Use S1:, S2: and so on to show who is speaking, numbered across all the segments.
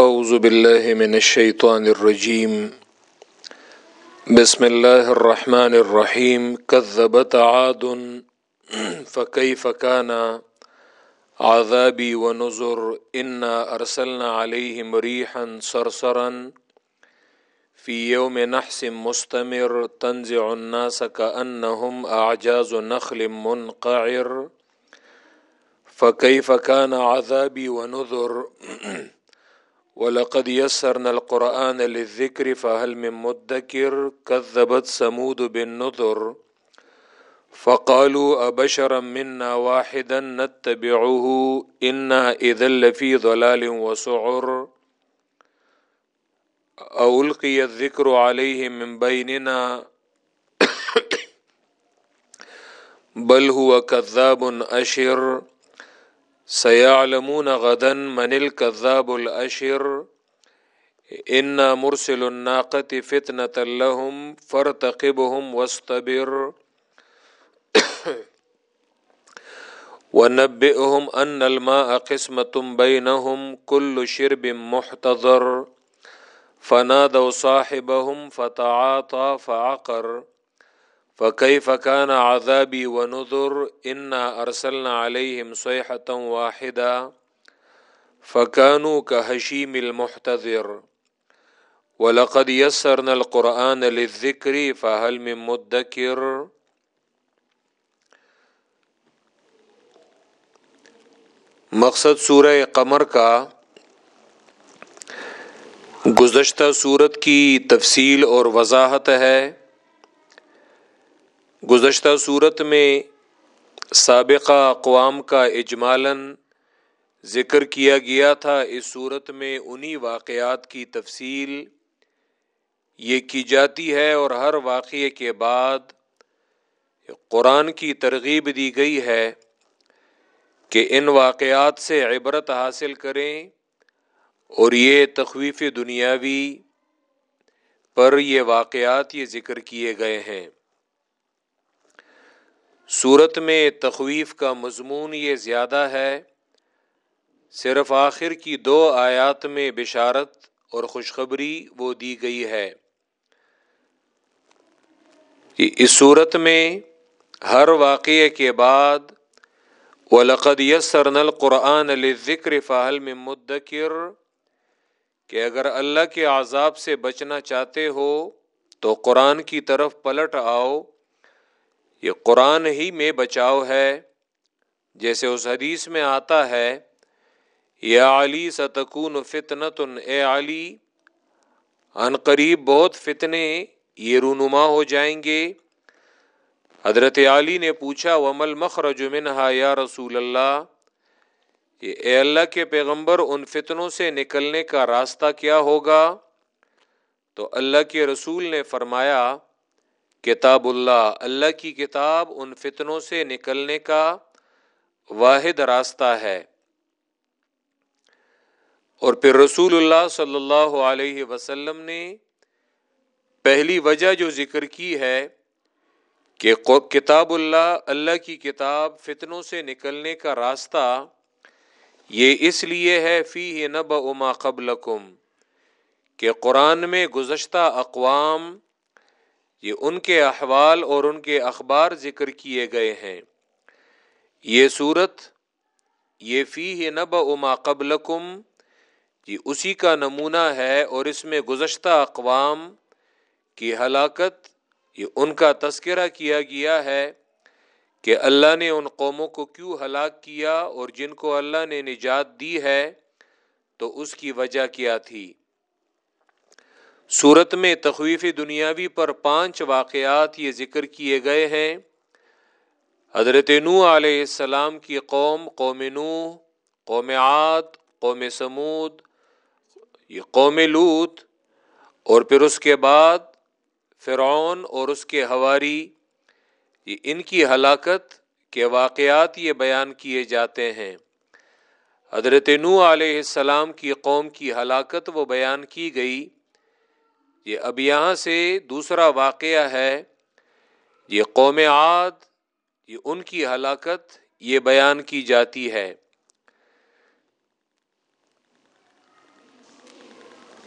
S1: اعوذ باللہ من الشیطان الرجیم بسم اللہ الرحمن الرحیم كذبت عاد فكيف كان عذابي ونذر؟ انا ارسلنا عليهم ريحا صرصرا في يوم نحس مستمر. تنزع الناس كأنهم اعجاز نخل منقعر. فكيف كان عذابي ونذر؟ ولقد يسرنا القرآن للذكر، فهل من مدكر؟ كذبت ثمود بالنذر، فقالوا أبشرا منا واحدا نتبعه، إنا إذا لفي ضلال وسعر. أو ألقي الذكر عليه من بيننا، بل هو كذاب أشر. سيعلمون غدا من الكذاب الأشر إنا مرسل الناقة فتنة لهم فارتقبهم واصطبر ونبئهم أن الماء قسمة بينهم كل شرب محتضر فنادوا صاحبهم فتعاطى فعقر فكيف كان عذابي ونذر إنا أرسلنا عليهم صيحة واحدة فكانوا كهشيم المحتذر ولقد يسرنا القرآن للذكر فهل من مدكر مقصد سورہ قمر کا گزشتہ صورت کی تفصیل اور وضاحت ہے۔ گزشتہ صورت میں سابقہ اقوام کا اجمالاً ذکر کیا گیا تھا۔ اس صورت میں انہی واقعات کی تفصیل یہ کی جاتی ہے اور ہر واقعے کے بعد قرآن کی ترغیب دی گئی ہے کہ ان واقعات سے عبرت حاصل کریں اور یہ تخویف دنیاوی پر یہ واقعات یہ ذکر کیے گئے ہیں۔ صورت میں تخویف کا مضمون یہ زیادہ ہے، صرف آخر کی دو آیات میں بشارت اور خوشخبری وہ دی گئی ہے۔ اس صورت میں ہر واقعے کے بعد، ولقد یسرن القرآن ذکر فہل میں مدکر کہ اگر اللہ کے عذاب سے بچنا چاہتے ہو تو قرآن کی طرف پلٹ آؤ۔ یہ قرآن ہی میں بچاؤ ہے۔ جیسے اس حدیث میں آتا ہے، یا علی ستکون فتنت اے علی، ان قریب بہت فتنے، یہ رونما ہو جائیں گے۔ حضرت علی نے پوچھا ومل مخرج منہا یا رسول اللہ؟ یہ اے اللہ کے پیغمبر، ان فتنوں سے نکلنے کا راستہ کیا ہوگا؟ تو اللہ کے رسول نے فرمایا کتاب اللہ اللہ کی کتاب ان فتنوں سے نکلنے کا واحد راستہ ہے۔ اور پھر رسول اللہ صلی اللہ علیہ وسلم نے پہلی وجہ جو ذکر کی ہے کہ کتاب اللہ اللہ کی کتاب فتنوں سے نکلنے کا راستہ، یہ اس لیے ہے فی نب اما قبل کہ قرآن میں گزشتہ اقوام یہ ان کے احوال اور ان کے اخبار ذکر کیے گئے ہیں۔ یہ صورت، یہ فی نب اما قبل یہ اسی کا نمونہ ہے اور اس میں گزشتہ اقوام کی ہلاکت، یہ ان کا تذکرہ کیا گیا ہے کہ اللہ نے ان قوموں کو کیوں ہلاک کیا اور جن کو اللہ نے نجات دی ہے، تو اس کی وجہ کیا تھی؟ صورت میں تخویف دنیاوی پر پانچ واقعات یہ ذکر کیے گئے ہیں۔ حضرت نو علیہ السلام کی قوم قوم نو قوم عاد، قوم سمود یہ قوم لوت، اور پھر اس کے بعد فرعون اور اس کے ہواری یہ ان کی ہلاکت کے واقعات یہ بیان کیے جاتے ہیں۔ حضرت نو علیہ السلام کی قوم کی ہلاکت وہ بیان کی گئی۔ یہ اب یہاں سے دوسرا واقعہ ہے، یہ قوم عاد، یہ ان کی ہلاکت، یہ بیان کی جاتی ہے۔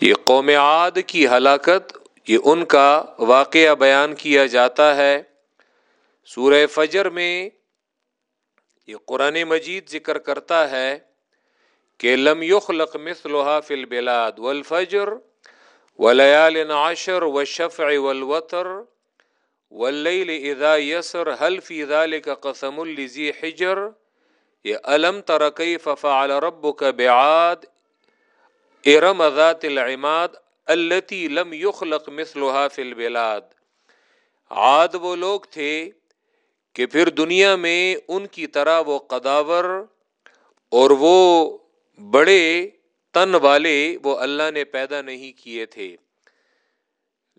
S1: یہ قوم عاد کی ہلاکت، یہ ان کا واقعہ بیان کیا جاتا ہے۔ سورہ فجر میں یہ قرآن مجید ذکر کرتا ہے کہ لم یخلق مثلها فی البلاد والفجر ولیال عشر والشفع والوتر واللیل اذا یسر حل فی ذلك قسم لذی حجر؟ یہ علم تر کیف فعل ربک بعاد؟ ارم ذات العماد التي لم يخلق مثلها فی البلاد. عاد وہ لوگ تھے کہ پھر دنیا میں ان کی طرح وہ قداور اور وہ بڑے تن والے وہ اللہ نے پیدا نہیں کیے تھے۔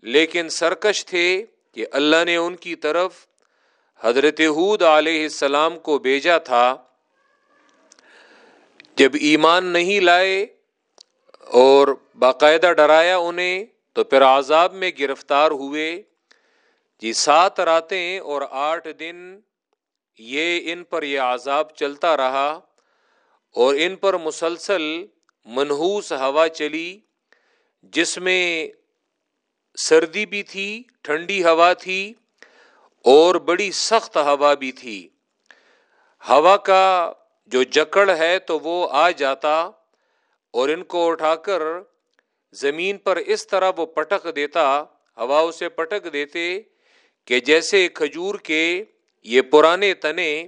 S1: لیکن سرکش تھے کہ اللہ نے ان کی طرف حضرت حود علیہ السلام کو بھیجا تھا۔ جب ایمان نہیں لائے اور باقاعدہ ڈرایا انہیں، تو پھر عذاب میں گرفتار ہوئے۔ جی سات راتیں اور آٹھ دن یہ ان پر یہ عذاب چلتا رہا اور ان پر مسلسل منحوس ہوا چلی، جس میں سردی بھی تھی، ٹھنڈی ہوا تھی اور بڑی سخت ہوا بھی تھی۔ ہوا کا جو جکڑ ہے تو وہ آ جاتا اور ان کو اٹھا کر زمین پر اس طرح وہ پٹک دیتا، ہوا اسے پٹک دیتے کہ جیسے کھجور کے یہ پرانے تنے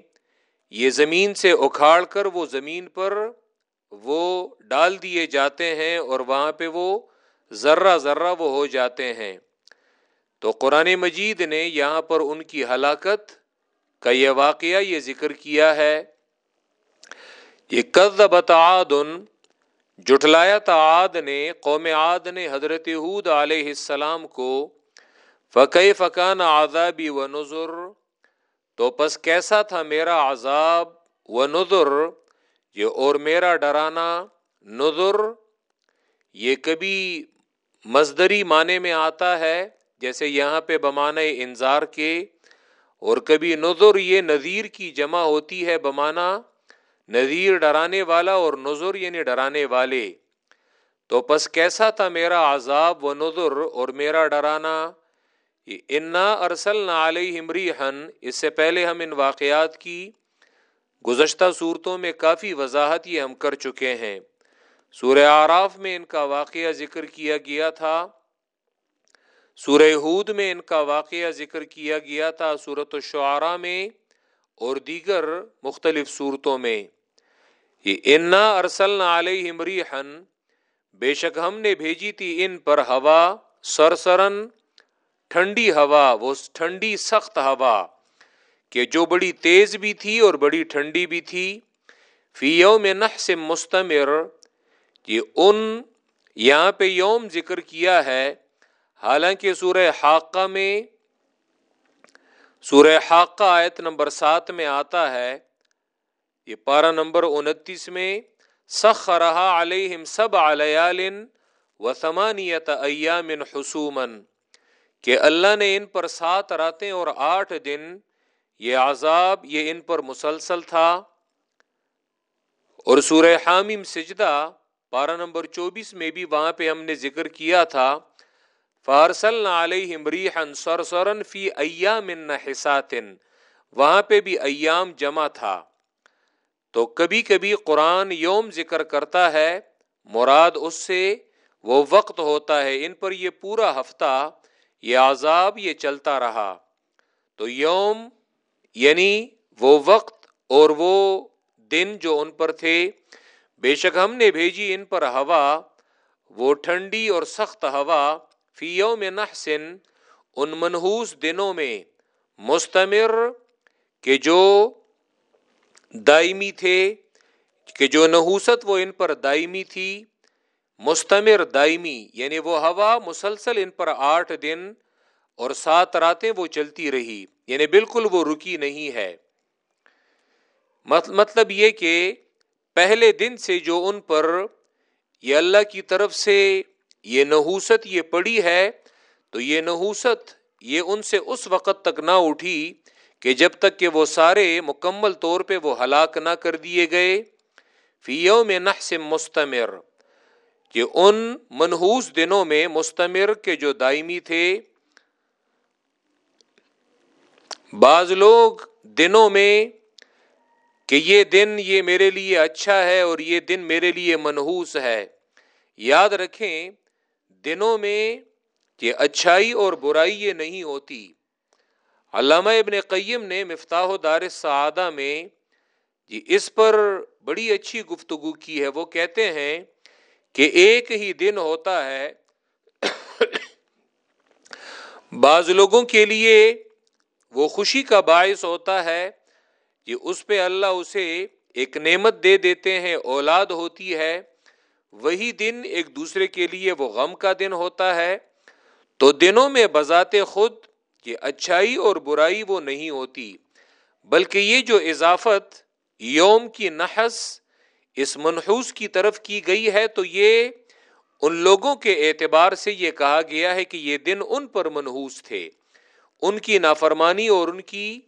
S1: یہ زمین سے اکھاڑ کر وہ زمین پر وہ ڈال دیے جاتے ہیں اور وہاں پہ وہ ذرہ ذرہ وہ ہو جاتے ہیں۔ تو قرآن مجید نے یہاں پر ان کی ہلاکت کا یہ واقعہ یہ ذکر کیا ہے۔ یہ قد عادن جٹلایا تھا عاد نے، قوم عاد نے حضرت حود علیہ السلام کو۔ فقی فقان آزابی و نظر تو پس کیسا تھا میرا عذاب و نظر یہ اور میرا ڈرانا نظر یہ کبھی مزدری معنی میں آتا ہے جیسے یہاں پہ بمانے انظار کے، اور کبھی نظر یہ نذیر کی جمع ہوتی ہے بمانا نذیر ڈرانے والا اور نظر یعنی ڈرانے والے۔ تو پس کیسا تھا میرا عذاب و نظر اور میرا ڈرانا؟ انا ارسل علیہ ہن اس سے پہلے ہم ان واقعات کی گزشتہ صورتوں میں کافی وضاحت یہ ہم کر چکے ہیں۔ سورہ آراف میں ان کا واقعہ ذکر کیا گیا تھا۔ سورہ ہود میں ان کا واقعہ ذکر کیا گیا تھا صورت الشعراء میں اور دیگر مختلف صورتوں میں۔ یہ انا ارسل علیہ ہن بے شک ہم نے بھیجی تھی ان پر ہوا، سرسرن، ٹھنڈی ہوا، وہ ٹھنڈی سخت ہوا۔ کہ جو بڑی تیز بھی تھی اور بڑی ٹھنڈی بھی تھی، فی یوم نح سے مستمر یہ ان یہاں پہ یوم ذکر کیا ہے۔ حالانکہ سورہ حاقہ میں، سورہ حاقہ آیت نمبر سات میں آتا ہے، یہ پارہ نمبر انتیس میں سخ رہا علیہم سب علیال و سمانیت ایام حسومن کہ اللہ نے ان پر سات راتیں اور آٹھ دن یہ عذاب یہ ان پر مسلسل تھا۔ اور سورہ حامیم سجدہ پارہ نمبر چوبیس میں بھی وہاں پہ ہم نے ذکر کیا تھا۔ فارسل علیہم ریحن سرسرن فی ایام حساتن وہاں پہ بھی ایام جمع تھا۔ تو کبھی کبھی قرآن یوم ذکر کرتا ہے، مراد اس سے وہ وقت ہوتا ہے ان پر یہ پورا ہفتہ یہ عذاب یہ چلتا رہا۔ تو یوم یعنی وہ وقت اور وہ دن جو ان پر تھے، بے شک ہم نے بھیجی ان پر ہوا، وہ ٹھنڈی اور سخت ہوا، فی یوم نحسن، ان منحوس دنوں میں، مستمر، کہ جو دائمی تھے، کہ جو نحوست وہ ان پر دائمی تھی، مستمر دائمی یعنی وہ ہوا، مسلسل ان پر آٹھ دن، اور سات راتیں وہ چلتی رہی۔ یعنی بالکل وہ رکی نہیں ہے۔ مطلب یہ کہ پہلے دن سے جو ان پر یہ اللہ کی طرف سے یہ نحوست یہ پڑی ہے، تو یہ نحوست یہ ان سے اس وقت تک نہ اٹھی کہ جب تک کہ وہ سارے مکمل طور پہ وہ ہلاک نہ کر دیے گئے۔ فیو میں نہ سے مستمر، کہ ان منحوس دنوں میں مستمر کے جو دائمی تھے بعض لوگ دنوں میں کہ یہ دن یہ میرے لیے اچھا ہے اور یہ دن میرے لیے منحوس ہے۔ یاد رکھیں، دنوں میں کہ اچھائی اور برائی یہ نہیں ہوتی۔ علامہ ابن قیم نے مفتاح دار سعادہ میں جی اس پر بڑی اچھی گفتگو کی ہے۔ وہ کہتے ہیں کہ ایک ہی دن ہوتا ہے۔ بعض لوگوں کے لیے وہ خوشی کا باعث ہوتا ہے کہ اس پہ اللہ اسے ایک نعمت دے دیتے ہیں، اولاد ہوتی ہے۔ وہی دن ایک دوسرے کے لیے وہ غم کا دن ہوتا ہے۔ تو دنوں میں بذات خود یہ اچھائی اور برائی وہ نہیں ہوتی، بلکہ یہ جو اضافت یوم کی نحس اس منحوس کی طرف کی گئی ہے، تو یہ ان لوگوں کے اعتبار سے یہ کہا گیا ہے کہ یہ دن ان پر منحوس تھے۔ ان کی نافرمانی اور ان کی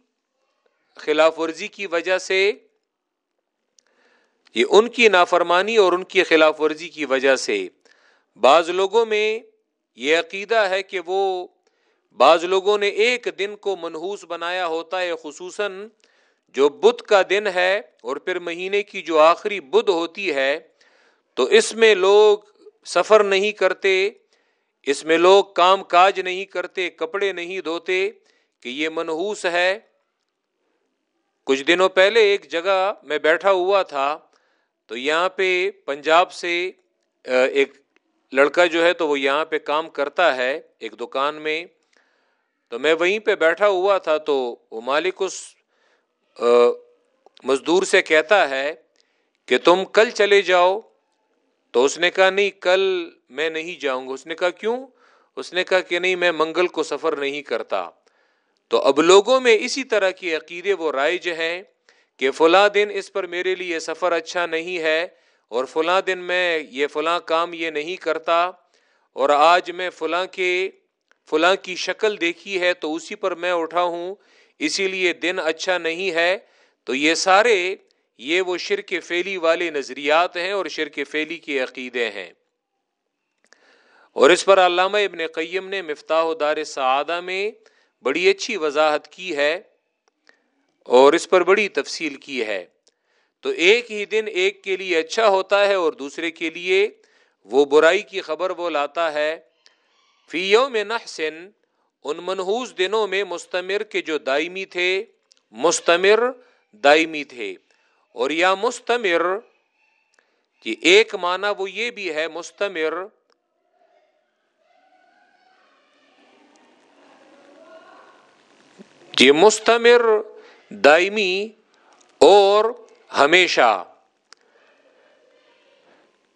S1: خلاف ورزی کی وجہ سے، یہ ان کی نافرمانی اور ان کی خلاف ورزی کی وجہ سے۔ بعض لوگوں میں یہ عقیدہ ہے کہ وہ بعض لوگوں نے ایک دن کو منحوس بنایا ہوتا ہے، خصوصاً جو بدھ کا دن ہے اور پھر مہینے کی جو آخری بدھ ہوتی ہے، تو اس میں لوگ سفر نہیں کرتے۔ اس میں لوگ کام کاج نہیں کرتے، کپڑے نہیں دھوتے، کہ یہ منحوس ہے۔ کچھ دنوں پہلے ایک جگہ میں بیٹھا ہوا تھا، تو یہاں پہ پنجاب سے ایک لڑکا جو ہے تو وہ یہاں پہ کام کرتا ہے ایک دکان میں۔ تو میں وہیں پہ بیٹھا ہوا تھا، تو وہ مالک اس مزدور سے کہتا ہے کہ تم کل چلے جاؤ۔ تو اس نے کہا، نہیں، کل میں نہیں جاؤں گا۔ اس نے کہا، کیوں؟ اس نے کہا کہ نہیں، میں منگل کو سفر نہیں کرتا۔ تو اب لوگوں میں اسی طرح کی عقیدے وہ رائج ہیں کہ فلاں دن اس پر میرے لیے سفر اچھا نہیں ہے اور فلاں دن میں یہ فلاں کام یہ نہیں کرتا اور آج میں فلاں کے، فلاں کی شکل دیکھی ہے تو اسی پر میں اٹھا ہوں، اسی لیے دن اچھا نہیں ہے۔ تو یہ سارے، یہ وہ شرک فیلی والے نظریات ہیں اور شرک فیلی کے عقیدے ہیں۔ اور اس پر علامہ ابن قیم نے مفتاح دار سعادہ میں بڑی اچھی وضاحت کی ہے اور اس پر بڑی تفصیل کی ہے۔ تو ایک ہی دن ایک کے لیے اچھا ہوتا ہے اور دوسرے کے لیے وہ برائی کی خبر وہ لاتا ہے۔ فی یوم نحسن، ان منحوس دنوں میں مستمر کے جو دائمی تھے، مستمر دائمی تھے۔ اور یا مستمر، کہ ایک معنی وہ یہ بھی ہے، مستمر جی مستمر دائمی اور ہمیشہ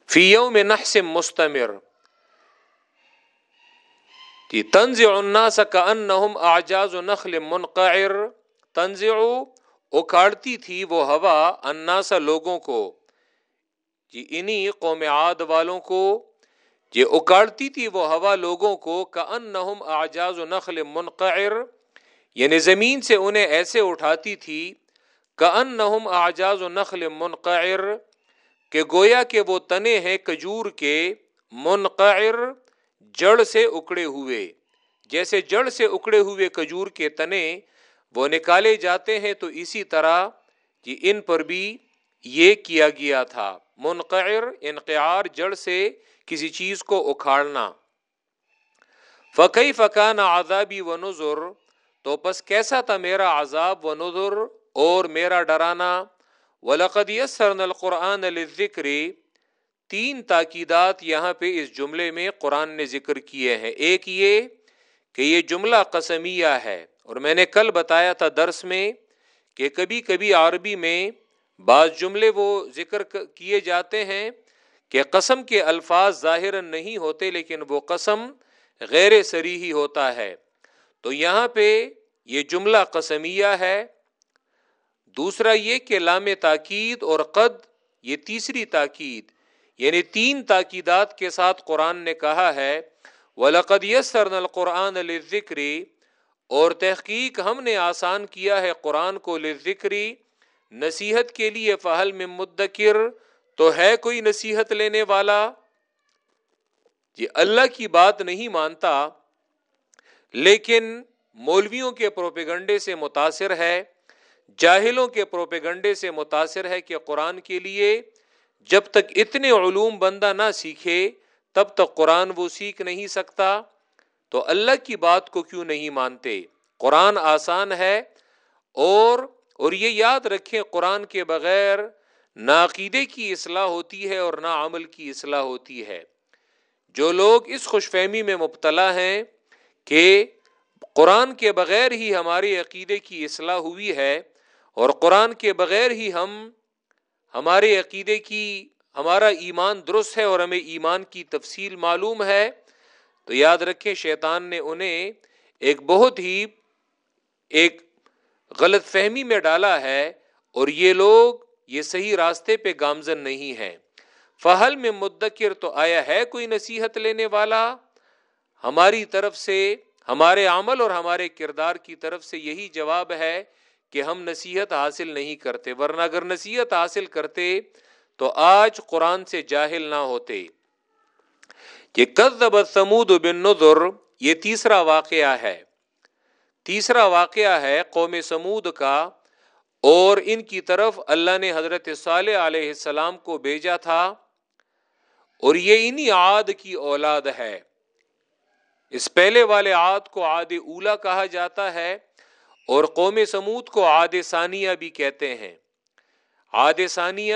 S1: فیوں میں نحس مستمر۔ تنز الناس کا ان آجاز و نخل منقعر۔ تنز اکھاڑتی تھی وہ ہوا اناسا لوگوں کو۔ جی انہی قوم عاد والوں کو۔ جی یہ اکاڑتی تھی وہ ہوا لوگوں کو کا ان آجاز و نخل منقعر۔ یعنی زمین سے انہیں ایسے اٹھاتی تھی کا ان آجاز و نخل منقعر کہ گویا کہ وہ تنے ہیں کجور کے منقعر جڑ سے اکڑے ہوئے۔ جیسے جڑ سے اکڑے ہوئے کجور کے تنے وہ نکالے جاتے ہیں تو اسی طرح کہ ان پر بھی یہ کیا گیا تھا۔ منقعر، انقعار، جڑ سے کسی چیز کو اکھاڑنا۔ فقی فقان آزابی و نظر تو بس کیسا تھا میرا عذاب و نظر اور میرا ڈرانا؟ ولقد یسرن القرآن ذکری تین تاکیدات یہاں پہ اس جملے میں قرآن نے ذکر کیے ہیں۔ ایک یہ کہ یہ جملہ قسمیہ ہے اور میں نے کل بتایا تھا درس میں کہ کبھی کبھی عربی میں بعض جملے وہ ذکر کیے جاتے ہیں کہ قسم کے الفاظ ظاہر نہیں ہوتے لیکن وہ قسم غیر سری ہی ہوتا ہے۔ تو یہاں پہ یہ جملہ قسمیہ ہے۔ دوسرا یہ کہ لام تاکید اور قد، یہ تیسری تاکید یعنی تین تاکیدات کے ساتھ قرآن نے کہا ہے، وَلَقَدْ يَسَّرْنَا الْقُرْآنَ لِلذِّكْرِ۔ اور تحقیق ہم نے آسان کیا ہے قرآن کو لذکری نصیحت کے لیے فہل میں مدکر تو ہے کوئی نصیحت لینے والا؟ یہ اللہ کی بات نہیں مانتا۔ لیکن مولویوں کے پروپیگنڈے سے متاثر ہے، جاہلوں کے پروپیگنڈے سے متاثر ہے کہ قرآن کے لیے جب تک اتنے علوم بندہ نہ سیکھے، تب تک قرآن وہ سیکھ نہیں سکتا۔ تو اللہ کی بات کو کیوں نہیں مانتے؟ قرآن آسان ہے اور اور یہ یاد رکھیں، قرآن کے بغیر نہ عقیدے کی اصلاح ہوتی ہے اور نہ عمل کی اصلاح ہوتی ہے۔ جو لوگ اس خوش فہمی میں مبتلا ہیں کہ قرآن کے بغیر ہی ہمارے عقیدے کی اصلاح ہوئی ہے اور قرآن کے بغیر ہی ہم ہمارے عقیدے کی، ہمارا ایمان درست ہے اور ہمیں ایمان کی تفصیل معلوم ہے۔ تو یاد رکھیں، شیطان نے انہیں ایک بہت ہی ایک غلط فہمی میں ڈالا ہے اور یہ لوگ یہ صحیح راستے پہ گامزن نہیں ہے فہل میں مدکر تو آیا ہے کوئی نصیحت لینے والا؟ ہماری طرف سے، ہمارے عمل اور ہمارے کردار کی طرف سے یہی جواب ہے کہ ہم نصیحت حاصل نہیں کرتے۔ ورنہ اگر نصیحت حاصل کرتے تو آج قرآن سے جاہل نہ ہوتے۔ یہ کذب سمود بن نظر یہ تیسرا واقعہ ہے۔ تیسرا واقعہ ہے قوم سمود کا اور ان کی طرف اللہ نے حضرت صالح علیہ السلام کو بھیجا تھا اور یہ انہی عاد کی اولاد ہے۔ اس پہلے والے عاد کو عاد اولا کہا جاتا ہے اور قوم سمود کو عاد ثانیہ بھی کہتے ہیں۔ عاد ثانیہ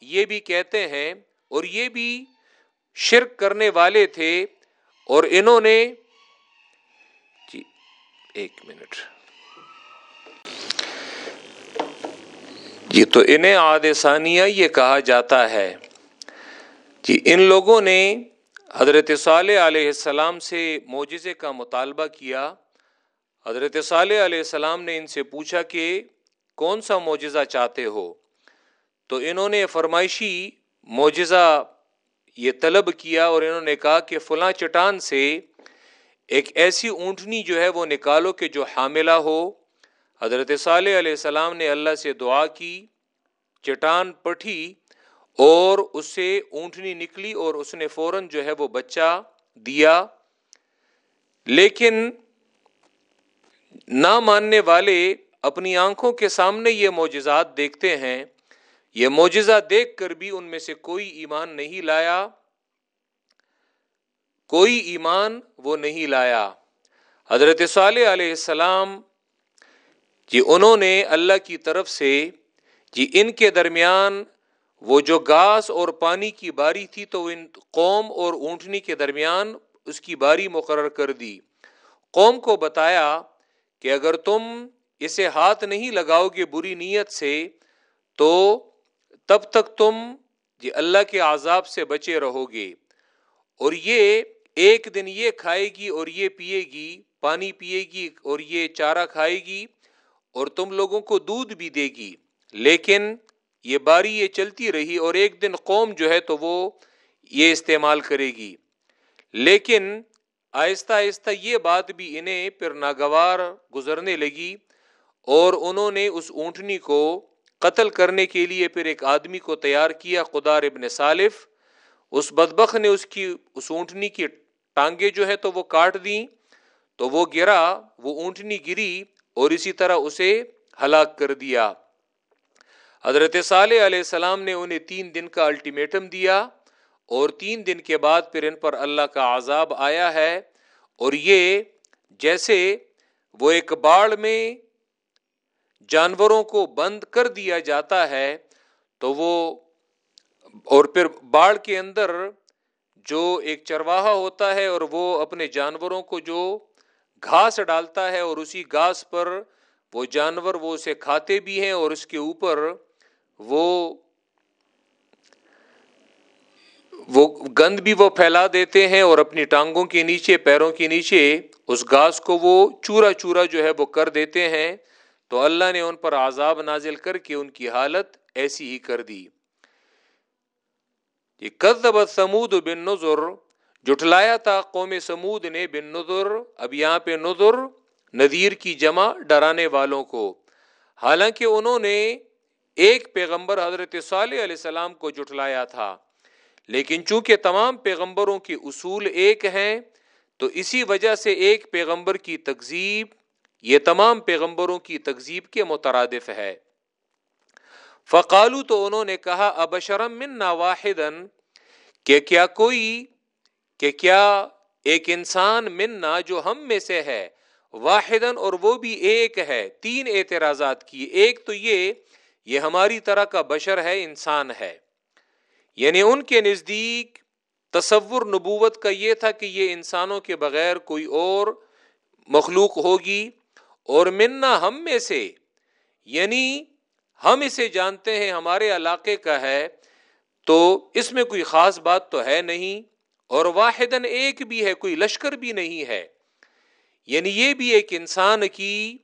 S1: یہ بھی کہتے ہیں اور یہ بھی شرک کرنے والے تھے اور انہوں نے جی ایک منٹ۔ جی تو انہیں عاد ثانیہ یہ کہا جاتا ہے۔ جی ان لوگوں نے حضرت صالح علیہ السلام سے معجزے کا مطالبہ کیا۔ حضرت صالح علیہ السلام نے ان سے پوچھا کہ کون سا معجزہ چاہتے ہو؟ تو انہوں نے فرمائشی معجزہ یہ طلب کیا اور انہوں نے کہا کہ فلاں چٹان سے ایک ایسی اونٹنی جو ہے وہ نکالو کہ جو حاملہ ہو۔ حضرت صالح علیہ السلام نے اللہ سے دعا کی، چٹان پٹھی اور اس سے اونٹنی نکلی اور اس نے فوراً جو ہے وہ بچہ دیا۔ لیکن نہ ماننے والے اپنی آنکھوں کے سامنے یہ معجزات دیکھتے ہیں۔ یہ معجزہ دیکھ کر بھی ان میں سے کوئی ایمان نہیں لایا۔ کوئی ایمان وہ نہیں لایا۔ حضرت صالح علیہ السلام جی انہوں نے اللہ کی طرف سے جی ان کے درمیان وہ جو گاس اور پانی کی باری تھی تو ان قوم اور اونٹنی کے درمیان اس کی باری مقرر کر دی۔ قوم کو بتایا کہ اگر تم اسے ہاتھ نہیں لگاؤ گے بری نیت سے، تو تب تک تم یہ اللہ کے عذاب سے بچے رہو گے۔ اور یہ ایک دن یہ کھائے گی اور یہ پیے گی، پانی پیے گی اور یہ چارہ کھائے گی اور تم لوگوں کو دودھ بھی دے گی۔ لیکن یہ باری یہ چلتی رہی اور ایک دن قوم جو ہے تو وہ یہ استعمال کرے گی۔ لیکن آہستہ آہستہ یہ بات بھی انہیں پھر ناگوار گزرنے لگی اور انہوں نے اس اونٹنی کو قتل کرنے کے لیے پھر ایک آدمی کو تیار کیا، قدار ابن صالف اس بدبخ نے اس کی، اس اونٹنی کی ٹانگیں جو ہے تو وہ کاٹ دیں تو وہ گرا، وہ اونٹنی گری اور اسی طرح اسے ہلاک کر دیا۔ حضرت صالح علیہ السلام نے انہیں تین دن کا الٹیمیٹم دیا اور تین دن کے بعد پھر ان پر اللہ کا عذاب آیا ہے اور یہ جیسے وہ ایک باڑ میں جانوروں کو بند کر دیا جاتا ہے، تو وہ اور پھر باڑ کے اندر جو ایک چرواہا ہوتا ہے اور وہ اپنے جانوروں کو جو گھاس ڈالتا ہے اور اسی گھاس پر وہ جانور وہ اسے کھاتے بھی ہیں اور اس کے اوپر وہ وہ گند بھی وہ پھیلا دیتے ہیں اور اپنی ٹانگوں کے نیچے، پیروں کے نیچے اس گھاس کو وہ چورا چورا جو ہے وہ کر دیتے ہیں۔ تو اللہ نے ان پر عذاب نازل کر کے ان کی حالت ایسی ہی کر دی۔ یہ سمود بن نظر جٹلایا تھا قوم سمود نے بن نظر اب یہاں پہ نظر ندیر کی جمع ڈرانے والوں کو۔ حالانکہ انہوں نے ایک پیغمبر حضرت صالح علیہ السلام کو جٹلایا تھا۔ لیکن چونکہ تمام پیغمبروں کے اصول ایک ہیں، تو اسی وجہ سے ایک پیغمبر کی تکذیب، یہ تمام پیغمبروں کی تکذیب کے مترادف ہے۔ فقالو تو انہوں نے کہا، ابشرم من واحد کہ کیا کوئی، کہ کیا ایک انسان منا جو ہم میں سے ہے واحد اور وہ بھی ایک ہے، تین اعتراضات کی ایک تو یہ یہ ہماری طرح کا بشر ہے، انسان ہے۔ یعنی ان کے نزدیک تصور نبوت کا یہ تھا کہ یہ انسانوں کے بغیر کوئی اور مخلوق ہوگی۔ اور منا ہم میں سے یعنی ہم اسے جانتے ہیں، ہمارے علاقے کا ہے۔ تو اس میں کوئی خاص بات تو ہے نہیں۔ اور واحد ایک بھی ہے، کوئی لشکر بھی نہیں ہے۔ یعنی یہ بھی ایک انسان کی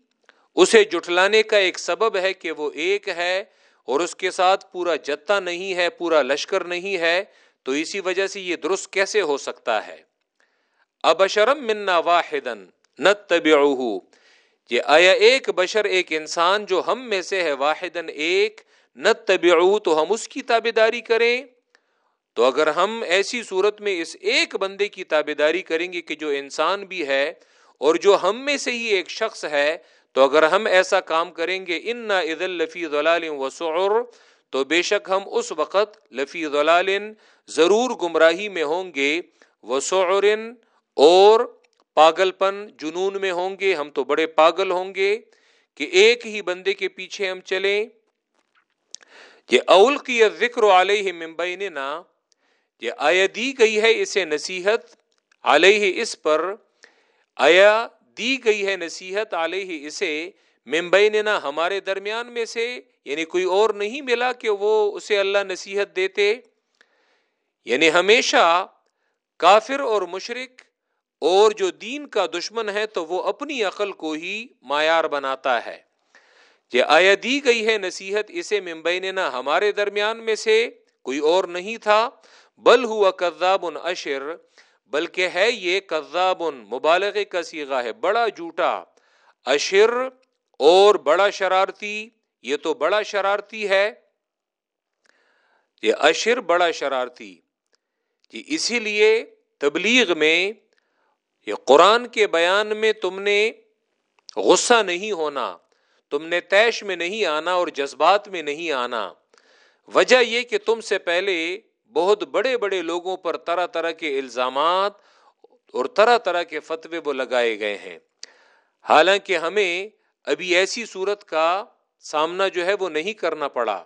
S1: اسے جٹلانے کا ایک سبب ہے کہ وہ ایک ہے اور اس کے ساتھ پورا جتا نہیں ہے، پورا لشکر نہیں ہے، تو اسی وجہ سے یہ درست کیسے ہو سکتا ہے؟ ابشرم منا واحد نت یہ آیا ایک بشر، ایک انسان جو ہم میں سے ہے واحد ایک نت تو ہم اس کی تابے داری کریں۔ تو اگر ہم ایسی صورت میں اس ایک بندے کی تابے داری کریں گے کہ جو انسان بھی ہے اور جو ہم میں سے ہی ایک شخص ہے تو اگر ہم ایسا کام کریں گے ان نہ عید الفی و سعر تو بے شک ہم اس وقت لفی ضلال ضرور گمراہی میں ہوں گے وہ اور پاگل پن جنون میں ہوں گے۔ ہم تو بڑے پاگل ہوں گے کہ ایک ہی بندے کے پیچھے ہم چلیں۔ یہ اول کی ذکر علیہ ممبئی نا یہ آیا دی گئی ہے اسے نصیحت علیہ اس پر۔ آیا دی گئی ہے نصیحت علیہ اسے ممبئی نہ ہمارے درمیان میں سے یعنی کوئی اور نہیں ملا کہ وہ اسے اللہ نصیحت دیتے۔ یعنی ہمیشہ کافر اور مشرق اور جو دین کا دشمن ہے تو وہ اپنی عقل کو ہی معیار بناتا ہے۔ یہ آیا دی گئی ہے نصیحت اسے ممبئی نہ ہمارے درمیان میں سے کوئی اور نہیں تھا، بل ہوا کذاب اشر بلکہ ہے یہ کذاب مبالغ کا سیگا ہے، بڑا جھوٹا، اشر اور بڑا شرارتی، یہ تو بڑا شرارتی ہے۔ یہ اشر بڑا شرارتی جی اسی لیے تبلیغ میں، یہ قرآن کے بیان میں تم نے غصہ نہیں ہونا، تم نے تیش میں نہیں آنا اور جذبات میں نہیں آنا۔ وجہ یہ کہ تم سے پہلے بہت بڑے بڑے لوگوں پر طرح طرح کے الزامات اور طرح طرح کے فتوے وہ لگائے گئے ہیں۔ حالانکہ ہمیں ابھی ایسی صورت کا سامنا جو ہے وہ نہیں کرنا پڑا۔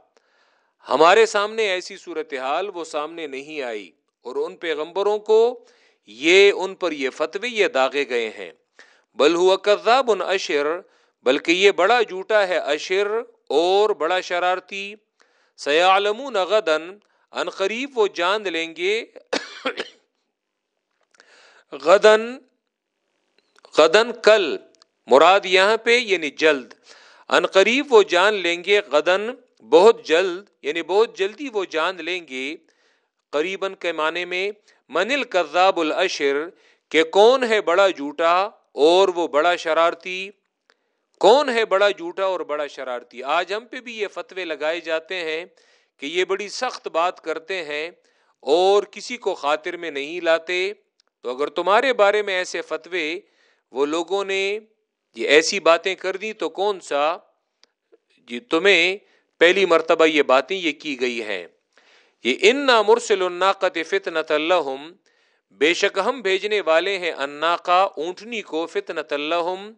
S1: ہمارے سامنے ایسی صورتحال وہ سامنے نہیں آئی اور ان پیغمبروں کو یہ ان پر یہ فتوے یہ داغے گئے ہیں۔ بل ہوا کذاب ان اشر، بلکہ یہ بڑا جھوٹا ہے اشر اور بڑا شرارتی۔ سیالم غدن ان قریب وہ جان لیں گے غدن غدن کل، مراد یہاں پہ یعنی جلد۔ ان قریب وہ جان لیں گے غدن بہت جلد یعنی بہت جلدی وہ جان لیں گے۔ قریباً کے معنی میں منل کذاب الاشر، کہ کون ہے بڑا جھوٹا اور وہ بڑا شرارتی۔ کون ہے بڑا جھوٹا اور بڑا شرارتی؟ آج ہم پہ بھی یہ فتوے لگائے جاتے ہیں۔ کہ یہ بڑی سخت بات کرتے ہیں اور کسی کو خاطر میں نہیں لاتے، تو اگر تمہارے بارے میں ایسے فتوے، وہ لوگوں نے یہ ایسی باتیں کر دی تو کون سا؟ جی تمہیں پہلی مرتبہ یہ باتیں یہ کی گئی ہیں۔ یہ ان مرسل الناقت فتنت اللہ بے شک ہم بھیجنے والے ہیں اناقا اونٹنی کو فتنت اللہ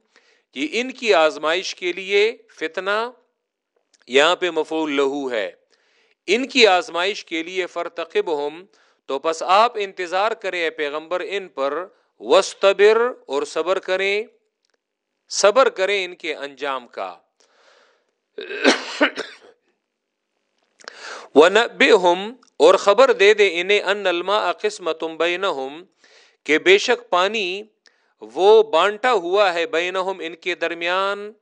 S1: یہ ان کی آزمائش کے لیے فتنہ یہاں پہ مفول لہو ہے۔ ان کی آزمائش کے لیے فرتقب ہم تو بس آپ انتظار کریں پیغمبر ان پر وسطبر اور صبر کریں صبر کریں ان کے انجام کا۔ اور خبر دے دے انہیں ان الما قسمت کہ بے شک پانی وہ بانٹا ہوا ہے بینہم ان کے درمیان،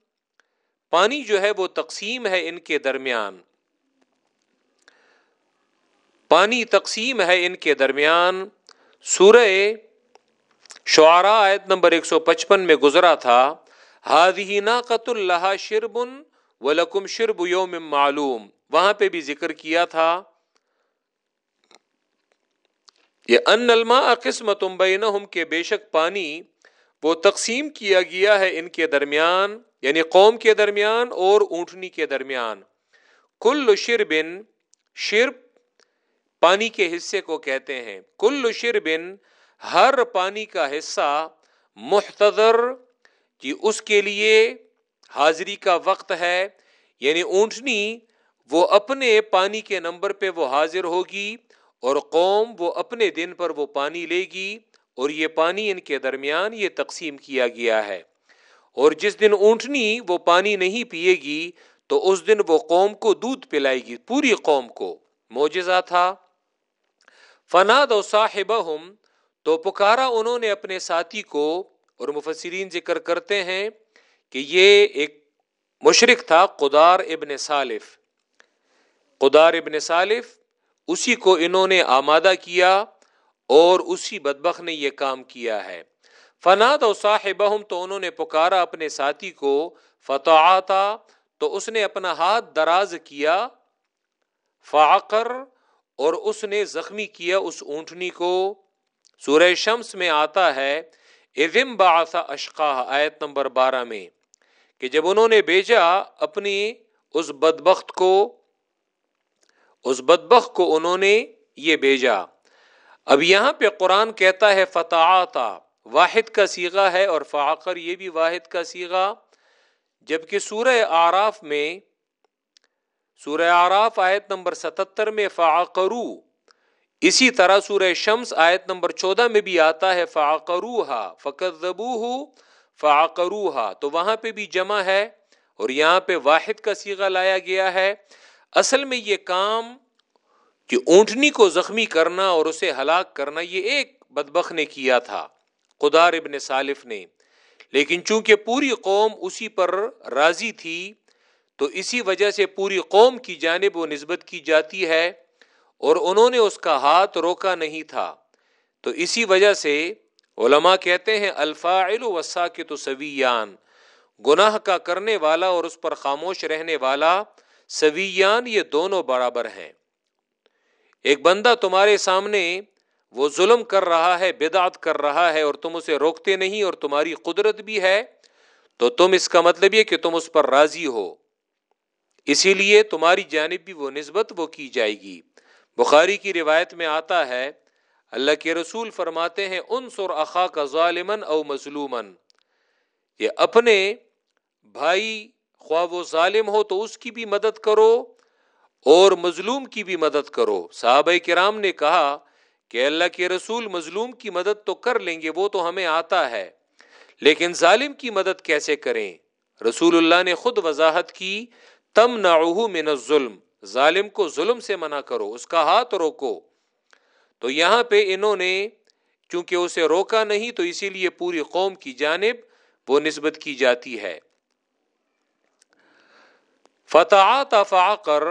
S1: پانی جو ہے وہ تقسیم ہے ان کے درمیان۔ پانی تقسیم ہے ان کے درمیان۔ سورہ شعرا آیت نمبر ایک سو پچپن میں گزرا تھا ہادی ناقت اللہ شربن و لکم شرب یوم معلوم وہاں پہ بھی ذکر کیا تھا یہ ان الما قسمت بینہم کے بے شک پانی وہ تقسیم کیا گیا ہے ان کے درمیان یعنی قوم کے درمیان اور اونٹنی کے درمیان۔ کل شربن، شرب پانی کے حصے کو کہتے ہیں۔ کل شربن ہر پانی کا حصہ محتضر جی اس کے لیے حاضری کا وقت ہے۔ یعنی اونٹنی، وہ اپنے پانی کے نمبر پہ وہ حاضر ہوگی اور قوم وہ اپنے دن پر وہ پانی لے گی اور یہ پانی ان کے درمیان یہ تقسیم کیا گیا ہے۔ اور جس دن اونٹنی وہ پانی نہیں پیے گی، تو اس دن وہ قوم کو دودھ پلائے گی، پوری قوم کو۔ موجزہ تھا۔ فناد و صاحب تو پکارا انہوں نے اپنے ساتھی کو اور مفسرین ذکر کرتے ہیں کہ یہ ایک مشرق تھا، قدار ابن صالف قدار ابن صالف اسی کو انہوں نے آمادہ کیا اور اسی بدبخ نے یہ کام کیا ہے۔ فناد اور صاحب تو انہوں نے پکارا اپنے ساتھی کو فتح تو اس نے اپنا ہاتھ دراز کیا فاقر اور اس نے زخمی کیا اس اونٹنی کو۔ سورہ شمس میں آتا ہے ادم باسا اشقا آیت نمبر بارہ میں، کہ جب انہوں نے بھیجا اپنی اس بدبخت کو، اس بدبخت کو انہوں نے یہ بھیجا۔ اب یہاں پہ قرآن کہتا ہے فتح واحد کا سیگا ہے اور فاقر یہ بھی واحد کا سیگا جبکہ سورہ آراف میں سورہ آراف آیت نمبر ستتر میں فاقرو اسی طرح سورہ شمس آیت نمبر چودہ میں بھی آتا ہے فاقروہا فقت فاقروہا تو وہاں پہ بھی جمع ہے اور یہاں پہ واحد کا سیگا لایا گیا ہے۔ اصل میں یہ کام کہ اونٹنی کو زخمی کرنا اور اسے ہلاک کرنا یہ ایک بدبخ نے کیا تھا، قدار ابن صالف نے۔ لیکن چونکہ پوری قوم اسی پر راضی تھی تو اسی وجہ سے پوری قوم کی جانب وہ نسبت کی جاتی ہے اور انہوں نے اس کا ہاتھ روکا نہیں تھا۔ تو اسی وجہ سے علماء کہتے ہیں، الفاعل وسا کے تو سویان، گناہ کا کرنے والا اور اس پر خاموش رہنے والا سویان یہ دونوں برابر ہیں۔ ایک بندہ تمہارے سامنے وہ ظلم کر رہا ہے، بدعت کر رہا ہے اور تم اسے روکتے نہیں اور تمہاری قدرت بھی ہے، تو تم اس کا مطلب یہ کہ تم اس پر راضی ہو۔ اسی لیے تمہاری جانب بھی وہ نسبت وہ کی جائے گی۔ بخاری کی روایت میں آتا ہے، اللہ کے رسول فرماتے ہیں ان سر اخا کا ظالمن او مظلومن یہ اپنے بھائی خواہ وہ ظالم ہو تو اس کی بھی مدد کرو اور مظلوم کی بھی مدد کرو۔ صحابہ کرام نے کہا کہ اللہ کے رسول مظلوم کی مدد تو کر لیں گے، وہ تو ہمیں آتا ہے۔ لیکن ظالم کی مدد کیسے کریں؟ رسول اللہ نے خود وضاحت کی تم نہ من الظلم، ظالم کو ظلم سے منع کرو، اس کا ہاتھ روکو۔ تو یہاں پہ انہوں نے، چونکہ اسے روکا نہیں، تو اسی لیے پوری قوم کی جانب وہ نسبت کی جاتی ہے۔ فتح تفا کر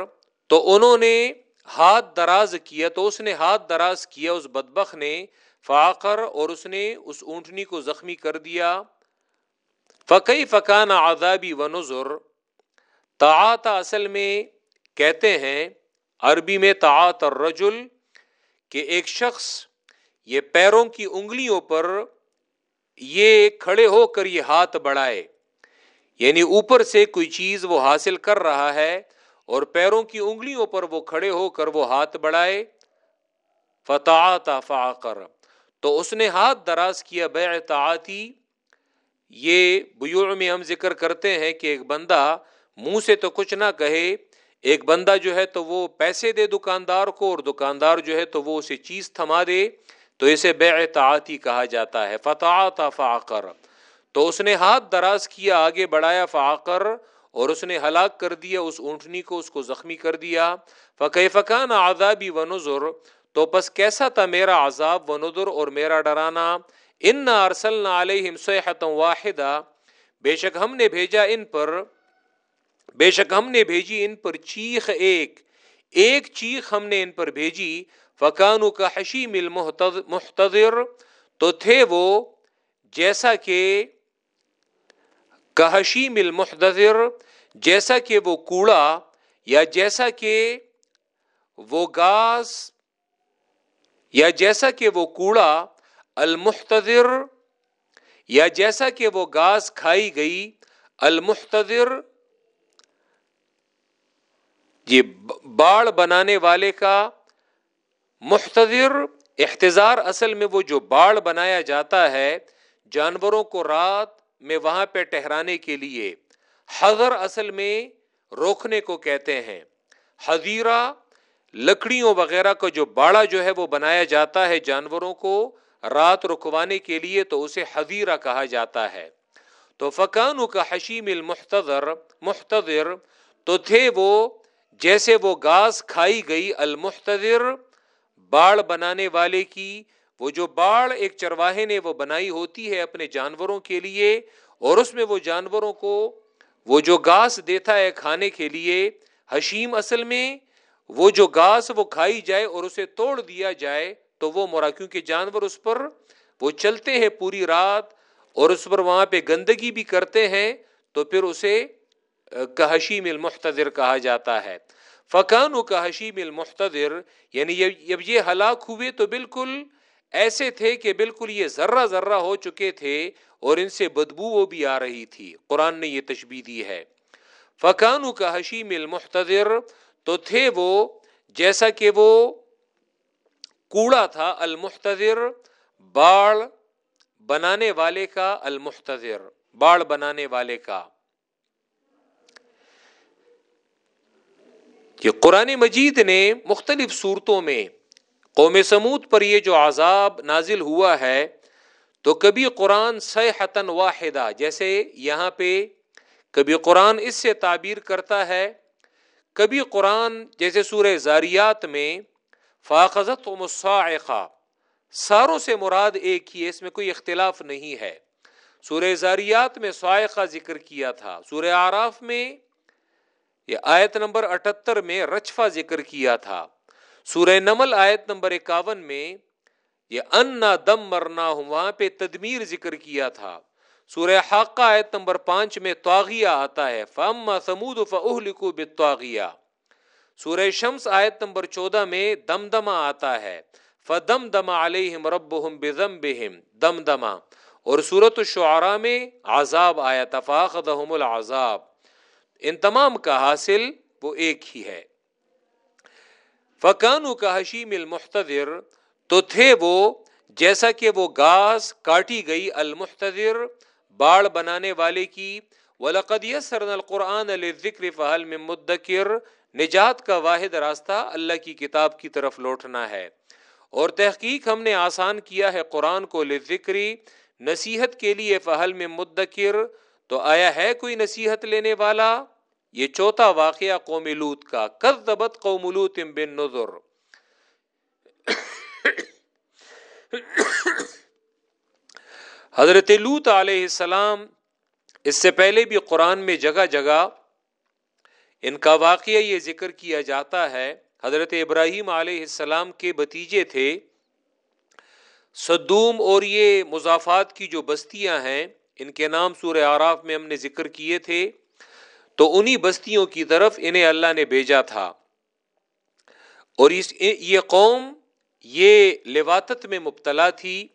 S1: تو انہوں نے ہاتھ دراز کیا، تو اس نے ہاتھ دراز کیا، اس بدبخ نے فاقر اور اس نے اس اونٹنی کو زخمی کر دیا۔ فقی فقان آزابی و نظر تعات اصل میں کہتے ہیں، عربی میں تعات الرجل، کہ ایک شخص یہ پیروں کی انگلیوں پر یہ کھڑے ہو کر یہ ہاتھ بڑھائے۔ یعنی اوپر سے کوئی چیز وہ حاصل کر رہا ہے اور پیروں کی انگلیوں پر وہ کھڑے ہو کر وہ ہاتھ بڑھائے۔ فتح فاقر، تو اس نے ہاتھ دراز کیا بے تعاتی یہ بیوع میں ہم ذکر کرتے ہیں کہ ایک بندہ منہ سے تو کچھ نہ کہے، ایک بندہ جو ہے تو وہ پیسے دے دکاندار کو اور دکاندار جو ہے تو وہ اسے چیز تھما دے، تو اسے بے تعاتی کہا جاتا ہے فتح فاقر تو اس نے ہاتھ دراز کیا، آگے بڑھایا فاقر اور اس نے ہلاک کر دیا، اس اونٹنی کو، اس کو زخمی کر دیا۔ فقہ فقان آزابی و نظر تو بس کیسا تھا میرا عذاب و نظر اور میرا ڈرانا؟ ان نہ ارسل نہ علیہم سیحت واحدہ بے شک ہم نے بھیجا ان پر۔ بے شک ہم نے بھیجی ان پر چیخ ایک ایک چیخ ہم نے ان پر بھیجی فقانو کا حشیم المحتضر تو تھے وہ جیسا کہ کہشیم المحتضر، جیسا کہ وہ کوڑا یا جیسا کہ وہ گاس یا جیسا کہ وہ کوڑا المحتضر یا جیسا کہ وہ گاس کھائی گئی، المحتضر یہ باڑ بنانے والے کا محتضر احتضار اصل میں وہ جو باڑ بنایا جاتا ہے، جانوروں کو رات میں وہاں پہ ٹہرانے کے لیے حضر اصل میں روکنے کو کہتے ہیں۔ حضیرہ لکڑیوں وغیرہ کا جو باڑا جو ہے وہ بنایا جاتا ہے جانوروں کو رات رکوانے کے لیے تو اسے حضیرہ کہا جاتا ہے۔ تو فقانو کا حشیم المحتضر، محتضر تو تھے وہ جیسے وہ گاس کھائی گئی المحتضر، باڑ بنانے والے کی، وہ جو باڑ ایک چرواہے نے وہ بنائی ہوتی ہے اپنے جانوروں کے لیے، اور اس میں وہ جانوروں کو وہ جو گاس دیتا ہے کھانے کے لیے، حشیم اصل میں وہ جو گاس وہ کھائی جائے اور اسے توڑ دیا جائے، تو وہ مرا، کیونکہ جانور اس پر وہ چلتے ہیں پوری رات اور اس پر وہاں پہ گندگی بھی کرتے ہیں، تو پھر اسے کہشیم المحتضر کہا جاتا ہے۔ فقان کا حشیم المحتضر یعنی جب یہ ہلاک ہوئے تو بالکل ایسے تھے کہ بالکل یہ ذرہ ذرہ ہو چکے تھے اور ان سے بدبو وہ بھی آ رہی تھی۔ قرآن نے یہ تشبیح دی ہے۔ فقان کا حشیم المحتضر تو تھے وہ جیسا کہ وہ کوڑا تھا، المحتضر، باڑ بنانے والے کا، المحتضر، باڑ بنانے والے کا۔ کہ قرآن مجید نے مختلف صورتوں میں قوم سمود پر یہ جو عذاب نازل ہوا ہے، تو کبھی قرآن سحتن واحدہ، جیسے یہاں پہ کبھی قرآن اس سے تعبیر کرتا ہے، کبھی قرآن جیسے سورہ زاریات میں فاخذت و مساخا ساروں سے مراد ایک ہی ہے اس میں کوئی اختلاف نہیں ہے۔ سورہ زاریات میں سائقہ ذکر کیا تھا، سورہ آراف میں یہ آیت نمبر اٹھتر میں رچفا ذکر کیا تھا۔ سورہ نمل آیت نمبر اکاون میں یہ ان دم مرنا ہوں، وہاں پہ تدمیر ذکر کیا تھا۔ سورہ حاقہ آیت نمبر پانچ میں تواغیہ آتا ہے فاما سمود فاہلکو بالتواغیہ سورہ شمس آیت نمبر چودہ میں دم دما آتا ہے فدم دما علیہم ربہم بذنبہم دم دما اور سورت الشعراء میں عذاب آیا تفاخذہم العذاب۔ ان تمام کا حاصل وہ ایک ہی ہے۔ فقانو کا حشیم المحتضر تو تھے وہ جیسا کہ وہ گاس کاٹی گئی المحتضر باڑ بنانے والے کی۔ ولقد یسرنا القرآن للذکر فہل من مدکر نجات کا واحد راستہ اللہ کی کتاب کی طرف لوٹنا ہے۔ اور تحقیق ہم نے آسان کیا ہے قرآن کو لذکری نصیحت کے لیے فہل میں مدکر تو آیا ہے کوئی نصیحت لینے والا؟ یہ چوتھا واقعہ قوم لوت کا۔ کذبت قوم لوت بن نظر حضرت لوت علیہ السلام، اس سے پہلے بھی قرآن میں جگہ جگہ ان کا واقعہ یہ ذکر کیا جاتا ہے۔ حضرت ابراہیم علیہ السلام کے بتیجے تھے۔ صدوم اور یہ مضافات کی جو بستیاں ہیں ان کے نام سورہ آراف میں ہم نے ذکر کیے تھے، تو انہی بستیوں کی طرف انہیں اللہ نے بھیجا تھا۔ اور اس، یہ قوم یہ لواتت میں مبتلا تھی۔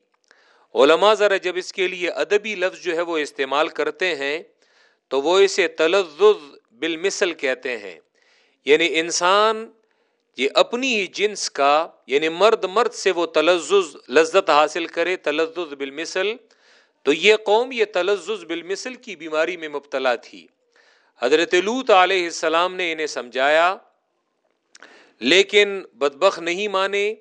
S1: علماء ذرا جب اس کے لیے ادبی لفظ جو ہے وہ استعمال کرتے ہیں، تو وہ اسے تلزز بالمثل کہتے ہیں۔ یعنی انسان یہ اپنی ہی جنس کا یعنی مرد مرد سے وہ تلزز لذت حاصل کرے تلزز بالمثل۔ تو یہ قوم یہ تلزز بالمثل کی بیماری میں مبتلا تھی۔ حضرت لوت علیہ السلام نے انہیں سمجھایا، لیکن بدبخ نہیں مانے۔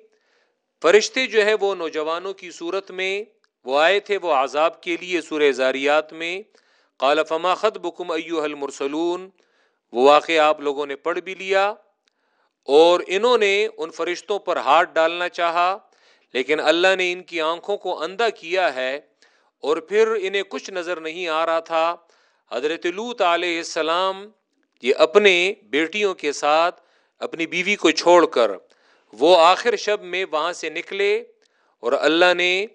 S1: فرشتے جو ہے وہ نوجوانوں کی صورت میں، وہ آئے تھے وہ عذاب کے لیے سورہ زاریات میں۔ قال فما خط بکم ایو المرسلون؟ وہ واقع آپ لوگوں نے پڑھ بھی لیا اور انہوں نے ان فرشتوں پر ہاتھ ڈالنا چاہا، لیکن اللہ نے ان کی آنکھوں کو اندھا کیا ہے۔ اور پھر انہیں کچھ نظر نہیں آ رہا تھا۔ حضرت لوت علیہ السلام یہ اپنے بیٹیوں کے ساتھ اپنی بیوی کو چھوڑ کر وہ آخر شب میں وہاں سے نکلے اور اللہ نے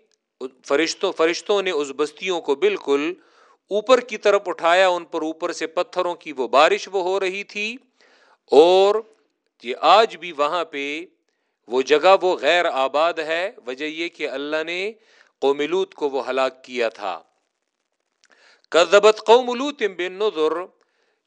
S1: فرشتوں فرشتوں نے اس بستیوں کو بالکل اوپر کی طرف اٹھایا۔ ان پر اوپر سے پتھروں کی وہ بارش وہ ہو رہی تھی اور یہ آج بھی وہاں پہ وہ جگہ وہ غیر آباد ہے۔ وجہ یہ کہ اللہ نے قوم لوت کو وہ ہلاک کیا تھا۔ کذبت قوم لوت بن نظر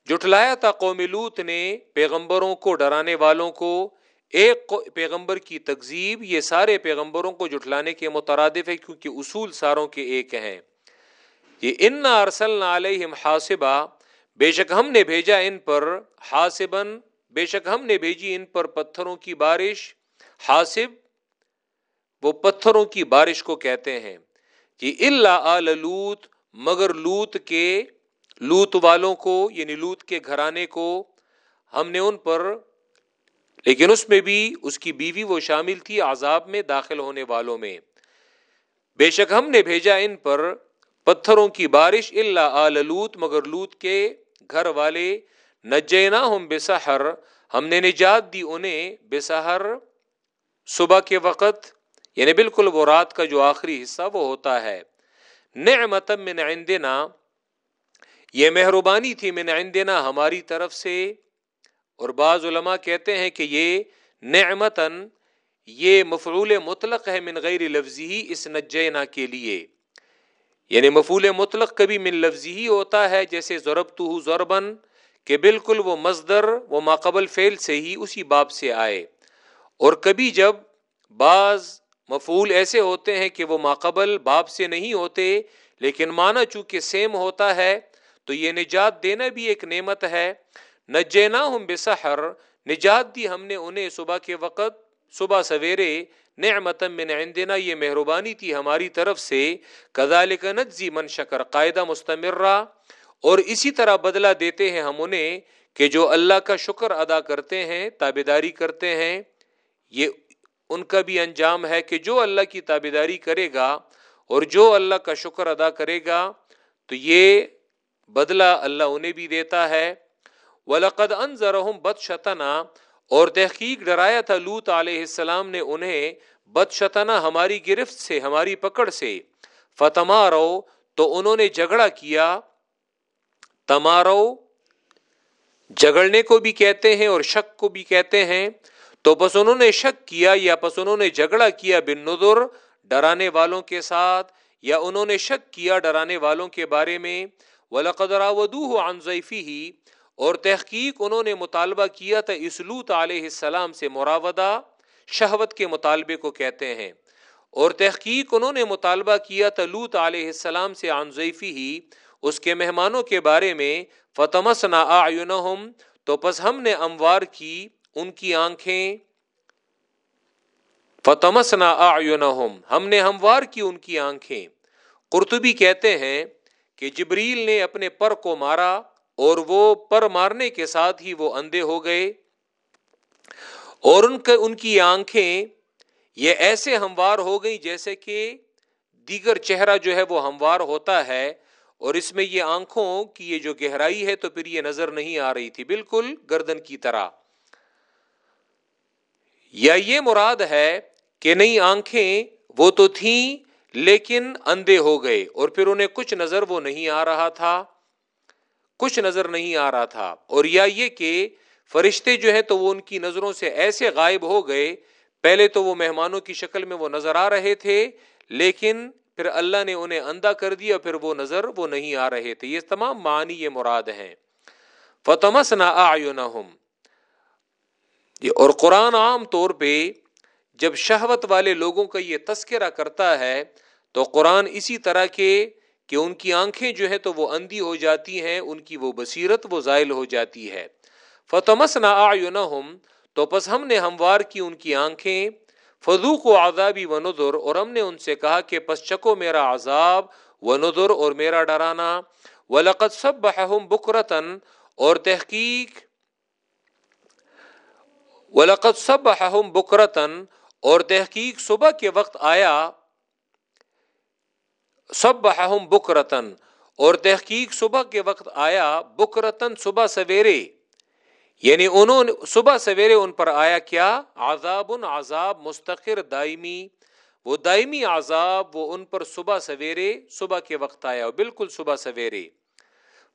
S1: جٹلایا تھا قوم لوت نے پیغمبروں کو، ڈرانے والوں کو۔ ایک پیغمبر کی تکزیب یہ سارے پیغمبروں کو جٹلانے کے مترادف ہے کیونکہ اصول ساروں کے ایک ہیں۔ یہ ان ارسل علیہم حاسبہ بے شک ہم نے بھیجا ان پر۔ حاسبن بے شک ہم نے بھیجی ان پر پتھروں کی بارش۔ حاسب وہ پتھروں کی بارش کو کہتے ہیں کہ اللہ آل لوت، مگر لوت کے، لوت والوں کو یعنی لوت کے گھرانے کو ہم نے ان پر، لیکن اس میں بھی اس کی بیوی وہ شامل تھی عذاب میں داخل ہونے والوں میں۔ بے شک ہم نے بھیجا ان پر پتھروں کی بارش اللہ آل لوت، مگر لوت کے گھر والے۔ نجینا ہم بسحر، ہم نے نجات دی انہیں بسحر۔ صبح کے وقت یعنی بالکل وہ رات کا جو آخری حصہ وہ ہوتا ہے۔ نعمت من عندنا، یہ مہربانی تھی من عندنا ہماری طرف سے۔ اور بعض علماء کہتے ہیں کہ یہ نعمتن یہ مفعول مطلق ہے من غیر لفظی ہی اس نجینا کے لیے۔ یعنی مفعول مطلق کبھی من لفظی ہی ہوتا ہے، جیسے ضرب تو ضربن کہ بالکل وہ مزدر وہ ماقبل فیل سے ہی اسی باب سے آئے۔ اور کبھی جب بعض مفول ایسے ہوتے ہیں کہ وہ ماقبل باپ سے نہیں ہوتے، لیکن مانا چونکہ سیم ہوتا ہے، تو یہ نجات دینا بھی ایک نعمت ہے۔ نجینا ہم بسحر، نجات دی ہم نے انہیں صبح کے وقت، صبح سویرے نعمت من عندنا، یہ مہربانی تھی ہماری طرف سے۔ کذالک نجزی من شکر، قاعدہ مستمرہ۔ اور اسی طرح بدلہ دیتے ہیں ہم انہیں کہ جو اللہ کا شکر ادا کرتے ہیں، تابیداری کرتے ہیں، یہ ان کا بھی انجام ہے کہ جو اللہ کی تابیداری کرے گا اور جو اللہ کا شکر ادا کرے گا، تو یہ بدلہ اللہ انہیں بھی دیتا ہے۔ وَلَقَدْ أَنزَرَهُمْ بَدْشَتَنَا اور تحقیق ڈرایا تھا لوت علیہ السلام نے انہیں بدشتنا ہماری گرفت سے، ہماری پکڑ سے۔ فتمارو تو انہوں نے جھگڑا کیا۔ تمارو جگڑنے کو بھی کہتے ہیں اور شک کو بھی کہتے ہیں۔ تو بس انہوں نے شک کیا یا بس انہوں نے جھگڑا کیا بن نظر ڈرانے والوں کے ساتھ یا انہوں نے شک کیا ڈرانے والوں کے بارے میں؟ ولقدرا ودو عنظیفی ہی اور تحقیق انہوں نے مطالبہ کیا تھا اسلوط علیہ السلام سے مراودہ، شہوت کے مطالبے کو کہتے ہیں۔ اور تحقیق انہوں نے مطالبہ کیا تھا لوت علیہ السلام سے عنظیفی ہی اس کے مہمانوں کے بارے میں فتمسنا اعینہم تو پس ہم نے اموار کی ان کی آنکھیں فتمسنا اعینہم ہم نے ہموار کی ان کی آنکھیں۔ قرطبی کہتے ہیں کہ جبریل نے اپنے پر کو مارا اور وہ پر مارنے کے ساتھ ہی وہ اندھے ہو گئے۔ اور ان کے، ان کی آنکھیں یہ ایسے ہموار ہو گئی جیسے کہ دیگر چہرہ جو ہے وہ ہموار ہوتا ہے اور اس میں یہ آنکھوں کی یہ جو گہرائی ہے تو پھر یہ نظر نہیں آ رہی تھی، بالکل گردن کی طرح۔ یا یہ مراد ہے کہ نئی آنکھیں وہ تو تھیں لیکن اندھے ہو گئے اور پھر انہیں کچھ نظر وہ نہیں آ رہا تھا، کچھ نظر نہیں آ رہا تھا۔ اور یا یہ کہ فرشتے جو ہیں تو وہ ان کی نظروں سے ایسے غائب ہو گئے، پہلے تو وہ مہمانوں کی شکل میں وہ نظر آ رہے تھے، لیکن پھر اللہ نے انہیں اندھا کر دیا، پھر وہ نظر وہ نہیں آ رہے تھے۔ یہ تمام معنی یہ مراد ہیں۔ فتمس نہ جی، اور قرآن عام طور پہ جب شہوت والے لوگوں کا یہ تذکرہ کرتا ہے، تو قرآن اسی طرح کے کہ ان کی آنکھیں جو ہے تو وہ اندھی ہو جاتی ہیں، ان کی وہ بصیرت وہ زائل ہو جاتی ہے۔ فتمس نہ تو پس ہم نے ہموار کی ان کی آنکھیں۔ فضوق و عذابی و ندر اور ہم نے ان سے کہا کہ پس چکو میرا عذاب و ندر اور میرا ڈرانا۔ ولقت سب بحم بکرتن اور تحقیق ولقت سب ہم بکرتن اور تحقیق صبح کے وقت آیا۔ سب ہم بکرتن اور تحقیق صبح کے وقت آیا بکرتن صبح سویرے۔ یعنی انہوں نے صبح سویرے ان پر آیا کیا؟ عذاب عذاب مستقر دائمی۔ وہ دائمی عذاب وہ ان پر صبح سویرے، صبح کے وقت آیا بالکل صبح سویرے۔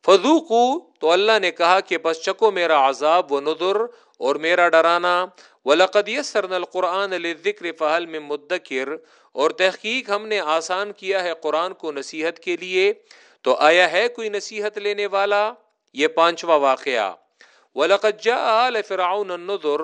S1: فضوقو تو اللہ نے کہا کہ بس چکو میرا عذاب و ندر اور میرا ڈرانا، ولقد یسرنا القرآن للذکر فہل میں مدکر اور تحقیق ہم نے آسان کیا ہے قرآن کو نصیحت کے لیے۔ تو آیا ہے کوئی نصیحت لینے والا؟ یہ پانچواں واقعہ۔ ولقد جاء آل فرعون النذر۔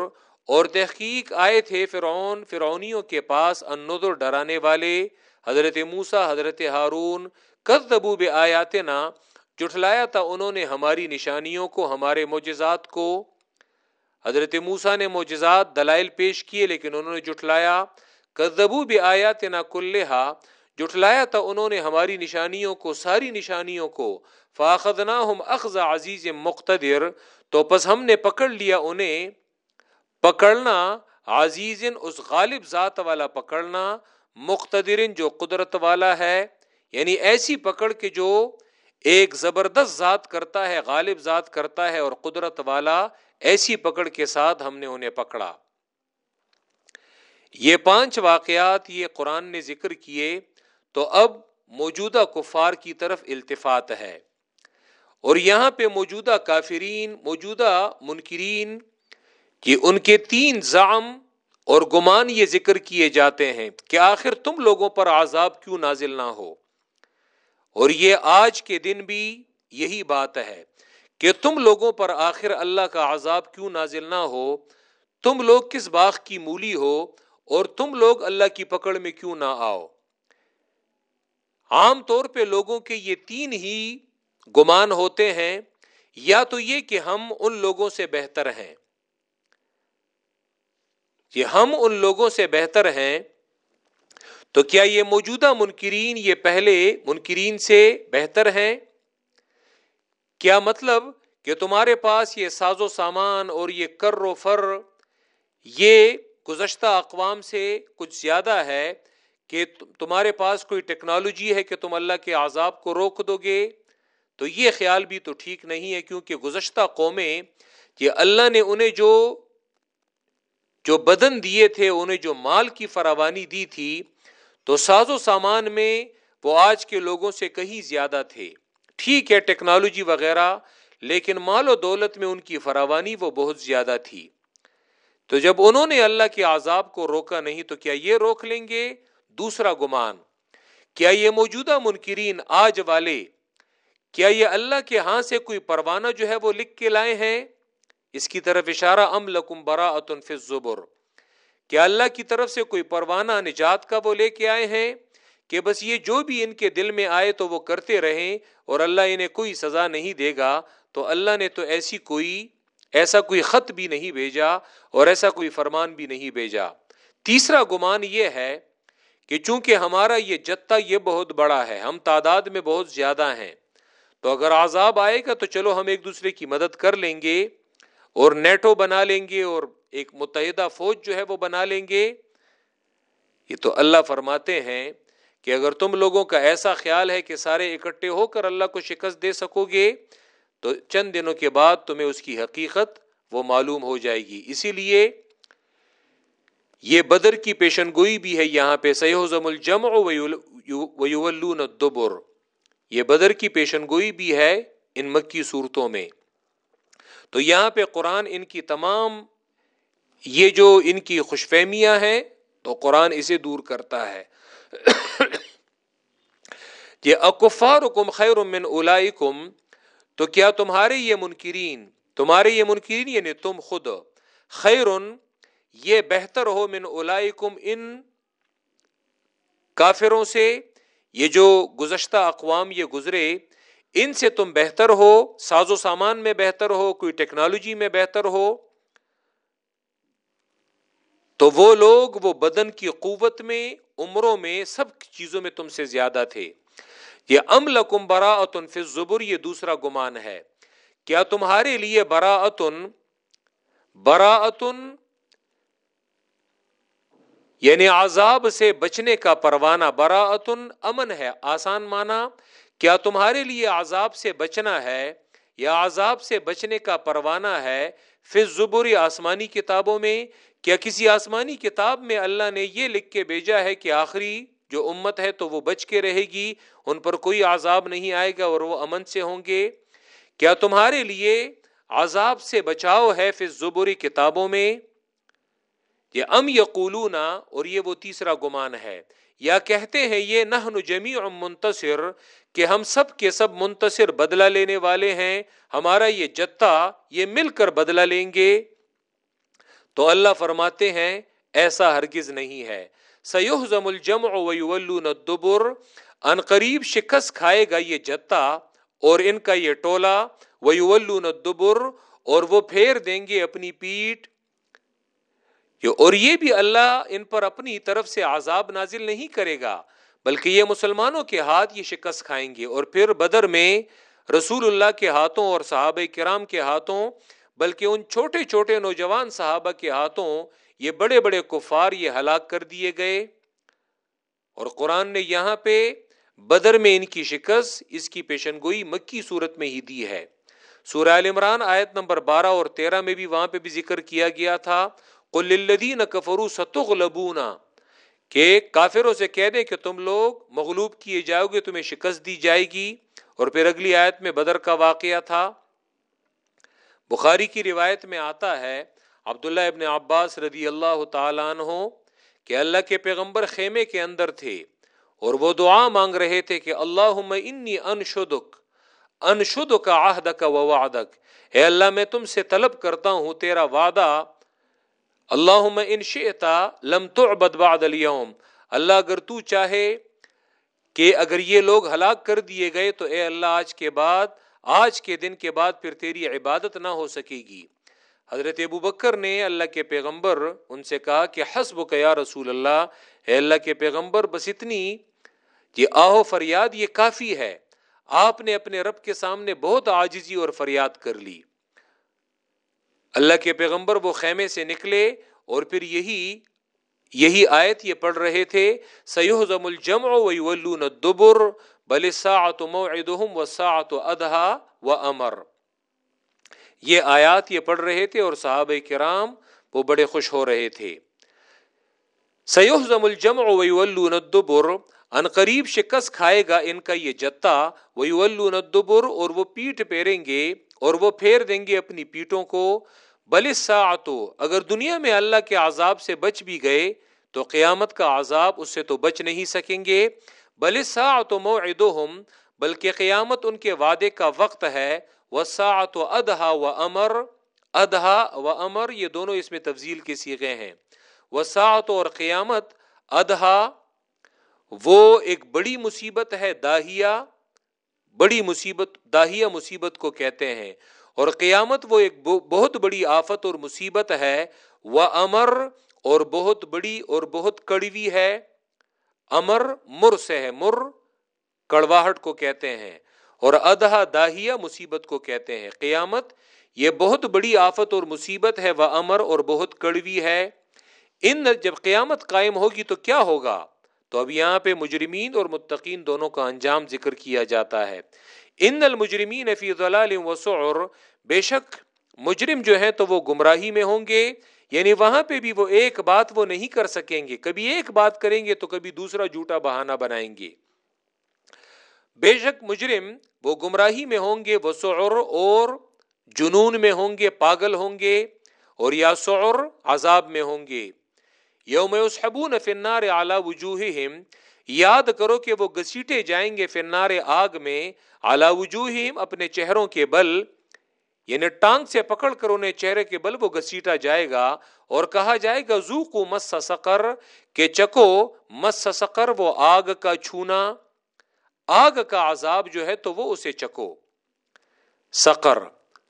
S1: اور تحقیق آئے تھے فرعون، فرعونیوں کے پاس النذر ڈرانے والے۔ حضرت موسا حضرت ہارون۔ کذبوا بآیاتنا۔ جٹلایا تھا انہوں نے ہماری نشانیوں کو، ہمارے معجزات کو۔ حضرت موسا نے معجزات دلائل پیش کیے لیکن انہوں نے جٹلایا، کذبو بھی آیا تنا کلحا جٹلایا تھا انہوں نے ہماری نشانیوں کو، ساری نشانیوں کو۔ فاخذنا ہم اخذ عزیز مقتدر۔ تو پس ہم نے پکڑ لیا انہیں۔ پکڑنا عزیز اس غالب ذات والا پکڑنا مقتدر جو قدرت والا ہے۔ یعنی ایسی پکڑ کے جو ایک زبردست ذات کرتا ہے، غالب ذات کرتا ہے اور قدرت والا ایسی پکڑ کے ساتھ ہم نے انہیں پکڑا۔ یہ پانچ واقعات یہ قرآن نے ذکر کیے تو اب موجودہ کفار کی طرف التفات ہے۔ اور یہاں پہ موجودہ کافرین، موجودہ منکرین کہ ان کے تین زعم اور گمان یہ ذکر کیے جاتے ہیں کہ آخر تم لوگوں پر عذاب کیوں نازل نہ ہو۔ اور یہ آج کے دن بھی یہی بات ہے۔ کہ تم لوگوں پر آخر اللہ کا عذاب کیوں نازل نہ ہو؟ تم لوگ کس باغ کی مولی ہو اور تم لوگ اللہ کی پکڑ میں کیوں نہ آؤ؟ عام طور پہ لوگوں کے یہ تین ہی گمان ہوتے ہیں، یا تو یہ کہ ہم ان لوگوں سے بہتر ہیں۔ یہ ہم ان لوگوں سے بہتر ہیں، تو کیا یہ موجودہ منکرین یہ پہلے منکرین سے بہتر ہیں؟ کیا مطلب کہ تمہارے پاس یہ ساز و سامان اور یہ کر و فر، یہ گزشتہ اقوام سے کچھ زیادہ ہے کہ تمہارے پاس کوئی ٹیکنالوجی ہے کہ تم اللہ کے عذاب کو روک دو گے؟ تو یہ خیال بھی تو ٹھیک نہیں ہے کیونکہ گزشتہ قومیں کہ اللہ نے انہیں جو جو بدن دیے تھے، انہیں جو مال کی فراوانی دی تھی، تو ساز و سامان میں وہ آج کے لوگوں سے کہیں زیادہ تھے۔ ٹھیک ہے ٹیکنالوجی وغیرہ، لیکن مال و دولت میں ان کی فراوانی وہ بہت زیادہ تھی۔ تو جب انہوں نے اللہ کے عذاب کو روکا نہیں تو کیا یہ روک لیں گے؟ دوسرا گمان، کیا یہ موجودہ منکرین آج والے، کیا یہ اللہ کے ہاں سے کوئی پروانہ جو ہے وہ لکھ کے لائے ہیں؟ اس کی طرف اشارہ، ام لکم برا الزبر، کیا اللہ کی طرف سے کوئی پروانہ نجات کا وہ لے کے آئے ہیں؟ کہ بس یہ جو بھی ان کے دل میں آئے تو وہ کرتے رہیں اور اللہ انہیں کوئی سزا نہیں دے گا، تو اللہ نے تو ایسی کوئی، ایسا کوئی خط بھی نہیں بھیجا اور ایسا کوئی فرمان بھی نہیں بھیجا۔ تیسرا گمان یہ ہے کہ چونکہ ہمارا یہ جتہ یہ بہت بڑا ہے، ہم تعداد میں بہت زیادہ ہیں، تو اگر عذاب آئے گا تو چلو ہم ایک دوسرے کی مدد کر لیں گے اور نیٹو بنا لیں گے اور ایک متحدہ فوج جو ہے وہ بنا لیں گے۔ یہ تو اللہ فرماتے ہیں کہ اگر تم لوگوں کا ایسا خیال ہے کہ سارے اکٹھے ہو کر اللہ کو شکست دے سکو گے، تو چند دنوں کے بعد تمہیں اس کی حقیقت وہ معلوم ہو جائے گی۔ اسی لیے یہ بدر کی پیشن گوئی بھی ہے، یہاں پہ سیحزم الجم الدبر۔ یہ بدر کی پیشن گوئی بھی ہے ان مکی صورتوں میں۔ تو یہاں پہ قرآن ان کی تمام یہ جو ان کی خوش فہمیاں ہیں، تو قرآن اسے دور کرتا ہے۔ کہ اکفار کم خیر من اولائکم، تو کیا تمہارے یہ منکرین، تمہارے یہ منکرین یعنی تم خود خیر یہ بہتر ہو من اولائکم ان کافروں سے، یہ جو گزشتہ اقوام یہ گزرے، ان سے تم بہتر ہو، ساز و سامان میں بہتر ہو، کوئی ٹیکنالوجی میں بہتر ہو، تو وہ لوگ وہ بدن کی قوت میں، عمروں میں سب چیزوں میں تم سے زیادہ تھے۔ یہ ام لکم برا اتن زبر یہ دوسرا گمان ہے۔ کیا تمہارے لیے برا اتن یعنی عذاب سے بچنے کا پروانہ، براءتن امن ہے، آسان مانا کیا تمہارے لیے عذاب سے بچنا ہے یا عذاب سے بچنے کا پروانہ ہے پھر زبر آسمانی کتابوں میں؟ کیا کسی آسمانی کتاب میں اللہ نے یہ لکھ کے بھیجا ہے کہ آخری جو امت ہے تو وہ بچ کے رہے گی، ان پر کوئی عذاب نہیں آئے گا اور وہ امن سے ہوں گے۔ کیا تمہارے لیے عذاب سے بچاؤ ہے پھر زبری کتابوں میں؟ یہ ام یقولونا اور یہ وہ تیسرا گمان ہے۔ یا کہتے ہیں، یہ نہ جمی منتصر، کہ ہم سب کے سب منتصر بدلہ لینے والے ہیں۔ ہمارا یہ جتا یہ مل کر بدلہ لیں گے۔ تو اللہ فرماتے ہیں، ایسا ہرگز نہیں ہے۔ سیوح زم الجم الدبر۔ ان قریب شکست کھائے گا یہ جتا اور ان کا یہ ٹولا ویولون الدبر اور وہ پھیر دیں گے اپنی پیٹ۔ اور یہ بھی اللہ ان پر اپنی طرف سے عذاب نازل نہیں کرے گا، بلکہ یہ مسلمانوں کے ہاتھ یہ شکست کھائیں گے۔ اور پھر بدر میں رسول اللہ کے ہاتھوں اور صحابہ کرام کے ہاتھوں بلکہ ان چھوٹے چھوٹے نوجوان صحابہ کے ہاتھوں یہ بڑے بڑے کفار یہ ہلاک کر دیے گئے۔ اور قرآن نے یہاں پہ بدر میں ان کی شکست، اس کی پیشن گوئی مکی صورت میں ہی دی ہے۔ سورہ عمران آیت نمبر بارہ اور تیرہ میں بھی وہاں پہ بھی ذکر کیا گیا تھا۔ قلدین کفرو ستغلبونا کہ کافروں سے کہہ دیں کہ تم لوگ مغلوب کیے جاؤ گے، تمہیں شکست دی جائے گی۔ اور پھر اگلی آیت میں بدر کا واقعہ تھا۔ بخاری کی روایت میں آتا ہے، عبداللہ ابن عباس رضی اللہ تعالیٰ عنہ کہ اللہ کے پیغمبر خیمے کے اندر تھے اور وہ دعا مانگ رہے تھے کہ اللہ انی انشدک انشدک عہدک و وعدک۔ اے اللہ، میں تم سے طلب کرتا ہوں تیرا وعدہ۔ اللہ ان شئتا لم تعبد بعد اليوم۔ اللہ، اگر تو چاہے کہ اگر یہ لوگ ہلاک کر دیے گئے تو اے اللہ، آج کے بعد آج کے دن کے بعد پھر تیری عبادت نہ ہو سکے گی۔ حضرت ابو بکر نے اللہ کے پیغمبر ان سے کہا کہ حسب یا رسول اللہ، اے اللہ کے پیغمبر، بس اتنی یہ آہو فریاد یہ کافی ہے۔ آپ نے اپنے رب کے سامنے بہت آجزی اور فریاد کر لی۔ اللہ کے پیغمبر وہ خیمے سے نکلے اور پھر یہی یہی آیت یہ پڑھ رہے تھے سیو زم الجم دبر بل ساعت موعدهم وساعت ادہا و امر یہ آیات یہ پڑھ رہے تھے اور صحابہ کرام وہ بڑے خوش ہو رہے تھے۔ سیو زم الجم الدبر۔ ان قریب شکست کھائے گا ان کا یہ جتا۔ وہ الدبر اور وہ پیٹ پھیریں گے اور وہ پھیر دیں گے اپنی پیٹوں کو۔ بل ساعتو اگر دنیا میں اللہ کے عذاب سے بچ بھی گئے تو قیامت کا عذاب اس سے تو بچ نہیں سکیں گے۔ بل ساعت موعدہم، بلکہ قیامت ان کے وعدے کا وقت ہے وہ ساعت و ادہا و امر ادہا و امر، یہ دونوں اس میں تفضیل کے سیغے ہیں۔ وہ ساعت اور قیامت ادہا وہ ایک بڑی مصیبت ہے داہیا بڑی مصیبت داہیا مصیبت کو کہتے ہیں۔ اور قیامت وہ ایک بہت بڑی آفت اور مصیبت ہے وہ امر، اور بہت بڑی اور بہت کڑوی ہے۔ امر مر سے ہے، مر کڑواہٹ کو کہتے ہیں اور ادہا داہیا مصیبت کو کہتے ہیں۔ قیامت یہ بہت بڑی آفت اور مصیبت ہے، وہ امر اور بہت کڑوی ہے۔ ان جب قیامت قائم ہوگی تو کیا ہوگا؟ تو اب یہاں پہ مجرمین اور متقین دونوں کا انجام ذکر کیا جاتا ہے۔ ان المجرمین فی ضلال و سعر، بے شک مجرم جو ہے تو وہ گمراہی میں ہوں گے۔ یعنی وہاں پہ بھی وہ ایک بات وہ نہیں کر سکیں گے۔ کبھی ایک بات کریں گے تو کبھی دوسرا جھوٹا بہانہ بنائیں گے۔ بے شک مجرم وہ گمراہی میں ہوں گے، وہ سعر اور جنون میں ہوں گے، پاگل ہوں گے اور یا سعر عذاب میں ہوں گے۔ یوم یسحبون فی النار علی وجوہہم۔ یاد کرو کہ وہ گسیٹے جائیں گے فنار آگ میں اعلی وجوہم اپنے چہروں کے بل۔ یعنی ٹانگ سے پکڑ کر انہیں چہرے کے بل وہ گسیٹا جائے گا اور کہا جائے گا زو کو مس سکر کہ چکو مس سکر وہ آگ کا چھونا، آگ کا عذاب جو ہے تو وہ اسے چکو سقر،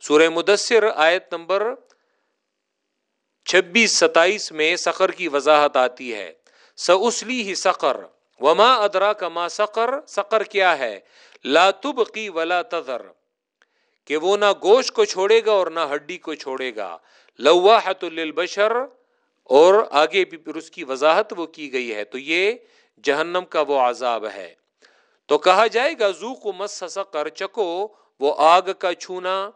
S1: سورہ مدثر، آیت نمبر چھبیس، ستائیس میں سقر کی وضاحت آتی ہے۔ سسلی ہی سقر، وما ادرا کما سقر سقر کیا ہے؟ لا تبقی ولا تذر۔ کہ وہ نہ گوشت کو چھوڑے گا اور نہ ہڈی کو چھوڑے گا۔ لواحت للبشر، اور آگے بھی پھر اس کی وضاحت وہ کی گئی ہے۔ تو یہ جہنم کا وہ عذاب ہے۔ تو کہا جائے گا زو کو مس سقر چکو وہ آگ کا چھونا۔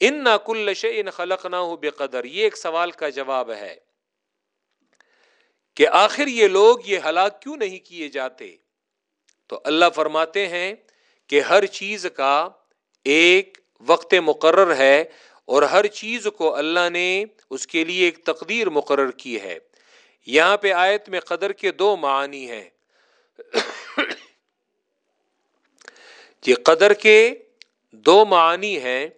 S1: ان نہ کل ان خلق نہ ہو بے قدر یہ ایک سوال کا جواب ہے کہ آخر یہ لوگ یہ ہلاک کیوں نہیں کیے جاتے؟ تو اللہ فرماتے ہیں کہ ہر چیز کا ایک وقت مقرر ہے اور ہر چیز کو اللہ نے اس کے لیے ایک تقدیر مقرر کی ہے۔ یہاں پہ آیت میں قدر کے دو معنی ہیں۔ یہ قدر کے دو معنی ہیں۔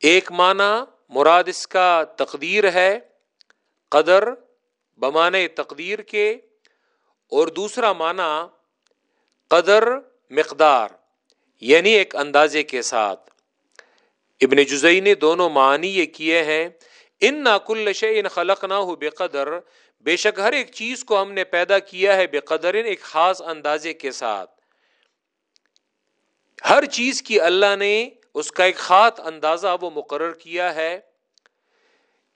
S1: ایک معنی مراد اس کا تقدیر ہے، قدر بمانے تقدیر کے، اور دوسرا معنی قدر مقدار یعنی ایک اندازے کے ساتھ۔ ابن جزئی نے دونوں معنی یہ کیے ہیں ان ناکل ان خلق نہ ہو بے قدر بے شک ہر ایک چیز کو ہم نے پیدا کیا ہے بے قدر ایک خاص اندازے کے ساتھ۔ ہر چیز کی اللہ نے اس کا ایک خاص اندازہ وہ مقرر کیا ہے۔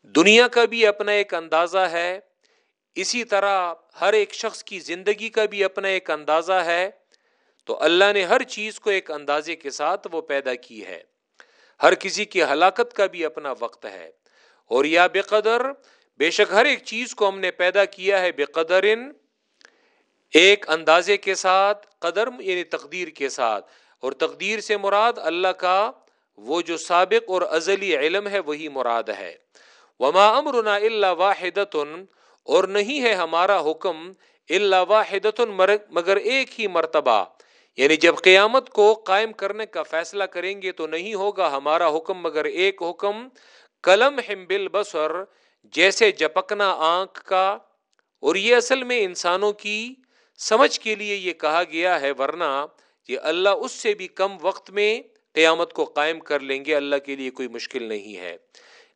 S1: دنیا کا بھی اپنا ایک اندازہ ہے۔ اسی طرح ہر ایک شخص کی زندگی کا بھی اپنا ایک اندازہ ہے۔ تو اللہ نے ہر چیز کو ایک اندازے کے ساتھ وہ پیدا کی ہے۔ ہر کسی کی ہلاکت کا بھی اپنا وقت ہے۔ اور یا بے قدر بے شک ہر ایک چیز کو ہم نے پیدا کیا ہے بے قدر ایک اندازے کے ساتھ، قدر یعنی تقدیر کے ساتھ۔ اور تقدیر سے مراد اللہ کا وہ جو سابق اور ازلی علم ہے، وہی مراد ہے۔ وما امرنا اللہ واحد اور نہیں ہے ہمارا حکم اللہ واحد مگر ایک ہی مرتبہ۔ یعنی جب قیامت کو قائم کرنے کا فیصلہ کریں گے تو نہیں ہوگا ہمارا حکم، مگر ایک حکم کلم ہم بل بسر جیسے جپکنا آنکھ کا۔ اور یہ اصل میں انسانوں کی سمجھ کے لیے یہ کہا گیا ہے، ورنہ یہ اللہ اس سے بھی کم وقت میں قیامت کو قائم کر لیں گے، اللہ کے لیے کوئی مشکل نہیں ہے۔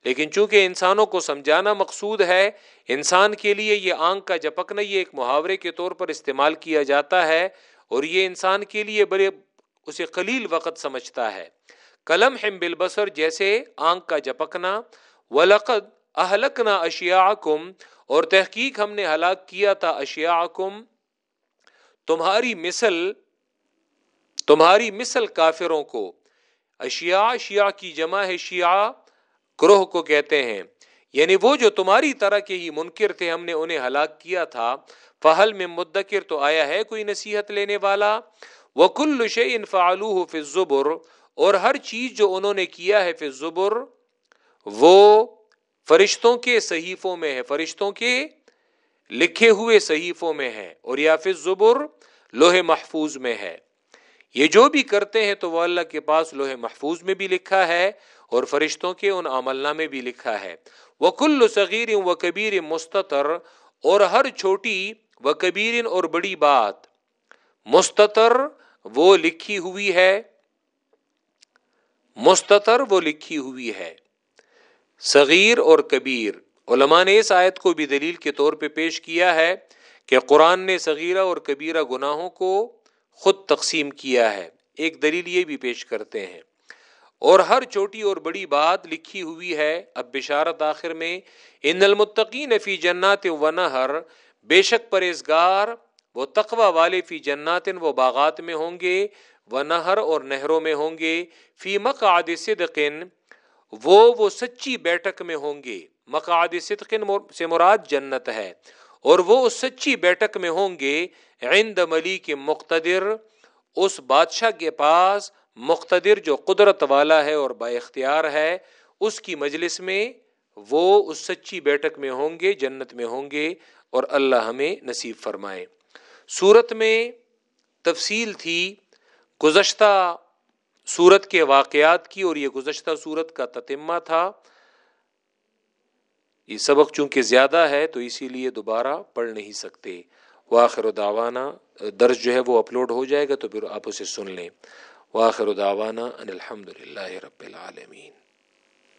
S1: لیکن چونکہ انسانوں کو سمجھانا مقصود ہے، انسان کے لیے یہ آنکھ کا جپکنا یہ ایک محاورے کے طور پر استعمال کیا جاتا ہے اور یہ انسان کے لیے بڑے اسے قلیل وقت سمجھتا ہے۔ کلم ہم بالبصر جیسے آنکھ کا جپکنا ولقد اہلکنا اشیاءکم اور تحقیق ہم نے ہلاک کیا تھا اشیاءکم تمہاری مثل تمہاری مثل کافروں کو۔ اشیاء شیعہ کی جمع ہے، شیعہ گروہ کو کہتے ہیں۔ یعنی وہ جو تمہاری طرح کے ہی منکر تھے، ہم نے انہیں ہلاک کیا تھا۔ فہل میں مدکر تو آیا ہے کوئی نصیحت لینے والا؟ وہ کل شعین فعلو فضبر اور ہر چیز جو انہوں نے کیا ہے فی فضبر وہ فرشتوں کے صحیفوں میں ہے، فرشتوں کے لکھے ہوئے صحیفوں میں ہے، اور یا پھر زبر لوہے محفوظ میں ہے۔ یہ جو بھی کرتے ہیں تو وہ اللہ کے پاس لوہے محفوظ میں بھی لکھا ہے، اور فرشتوں کے ان عملہ میں بھی لکھا ہے۔ وہ کل صغیر و کبیر مستطر، اور ہر چھوٹی و کبیر اور بڑی بات مستطر وہ لکھی ہوئی ہے مستطر وہ لکھی ہوئی ہے۔ صغیر اور کبیر، علماء نے اس آیت کو بھی دلیل کے طور پہ پیش کیا ہے کہ قرآن نے صغیرہ اور کبیرہ گناہوں کو خود تقسیم کیا ہے۔ ایک دلیل یہ بھی پیش کرتے ہیں۔ اور ہر چھوٹی اور بڑی بات لکھی ہوئی ہے۔ اب بشارت آخر میں، ان المتقین فی جنات و نہر بے شک پرہیزگار، وہ تقوی والے فی جنات وہ باغات میں ہوں گے و نہر اور نہروں میں ہوں گے، فی مقعد صدقن، وہ وہ سچی بیٹھک میں ہوں گے۔ مقعد صدقن سے مراد جنت ہے۔ اور وہ اس سچی بیٹھک میں ہوں گے عند ملی مقتدر، اس بادشاہ کے پاس مقتدر جو قدرت والا ہے اور با اختیار ہے، اس کی مجلس میں وہ اس سچی بیٹھک میں ہوں گے، جنت میں ہوں گے۔ اور اللہ ہمیں نصیب فرمائے۔ سورت میں تفصیل تھی گزشتہ سورت کے واقعات کی اور یہ گزشتہ سورت کا تتمہ تھا۔ یہ سبق چونکہ زیادہ ہے تو اسی لیے دوبارہ پڑھ نہیں سکتے۔ واخر داوانہ درج جو ہے وہ اپلوڈ ہو جائے گا تو پھر آپ اسے سن لیں۔ واخر داوانہ ان الحمد للہ رب العالمین۔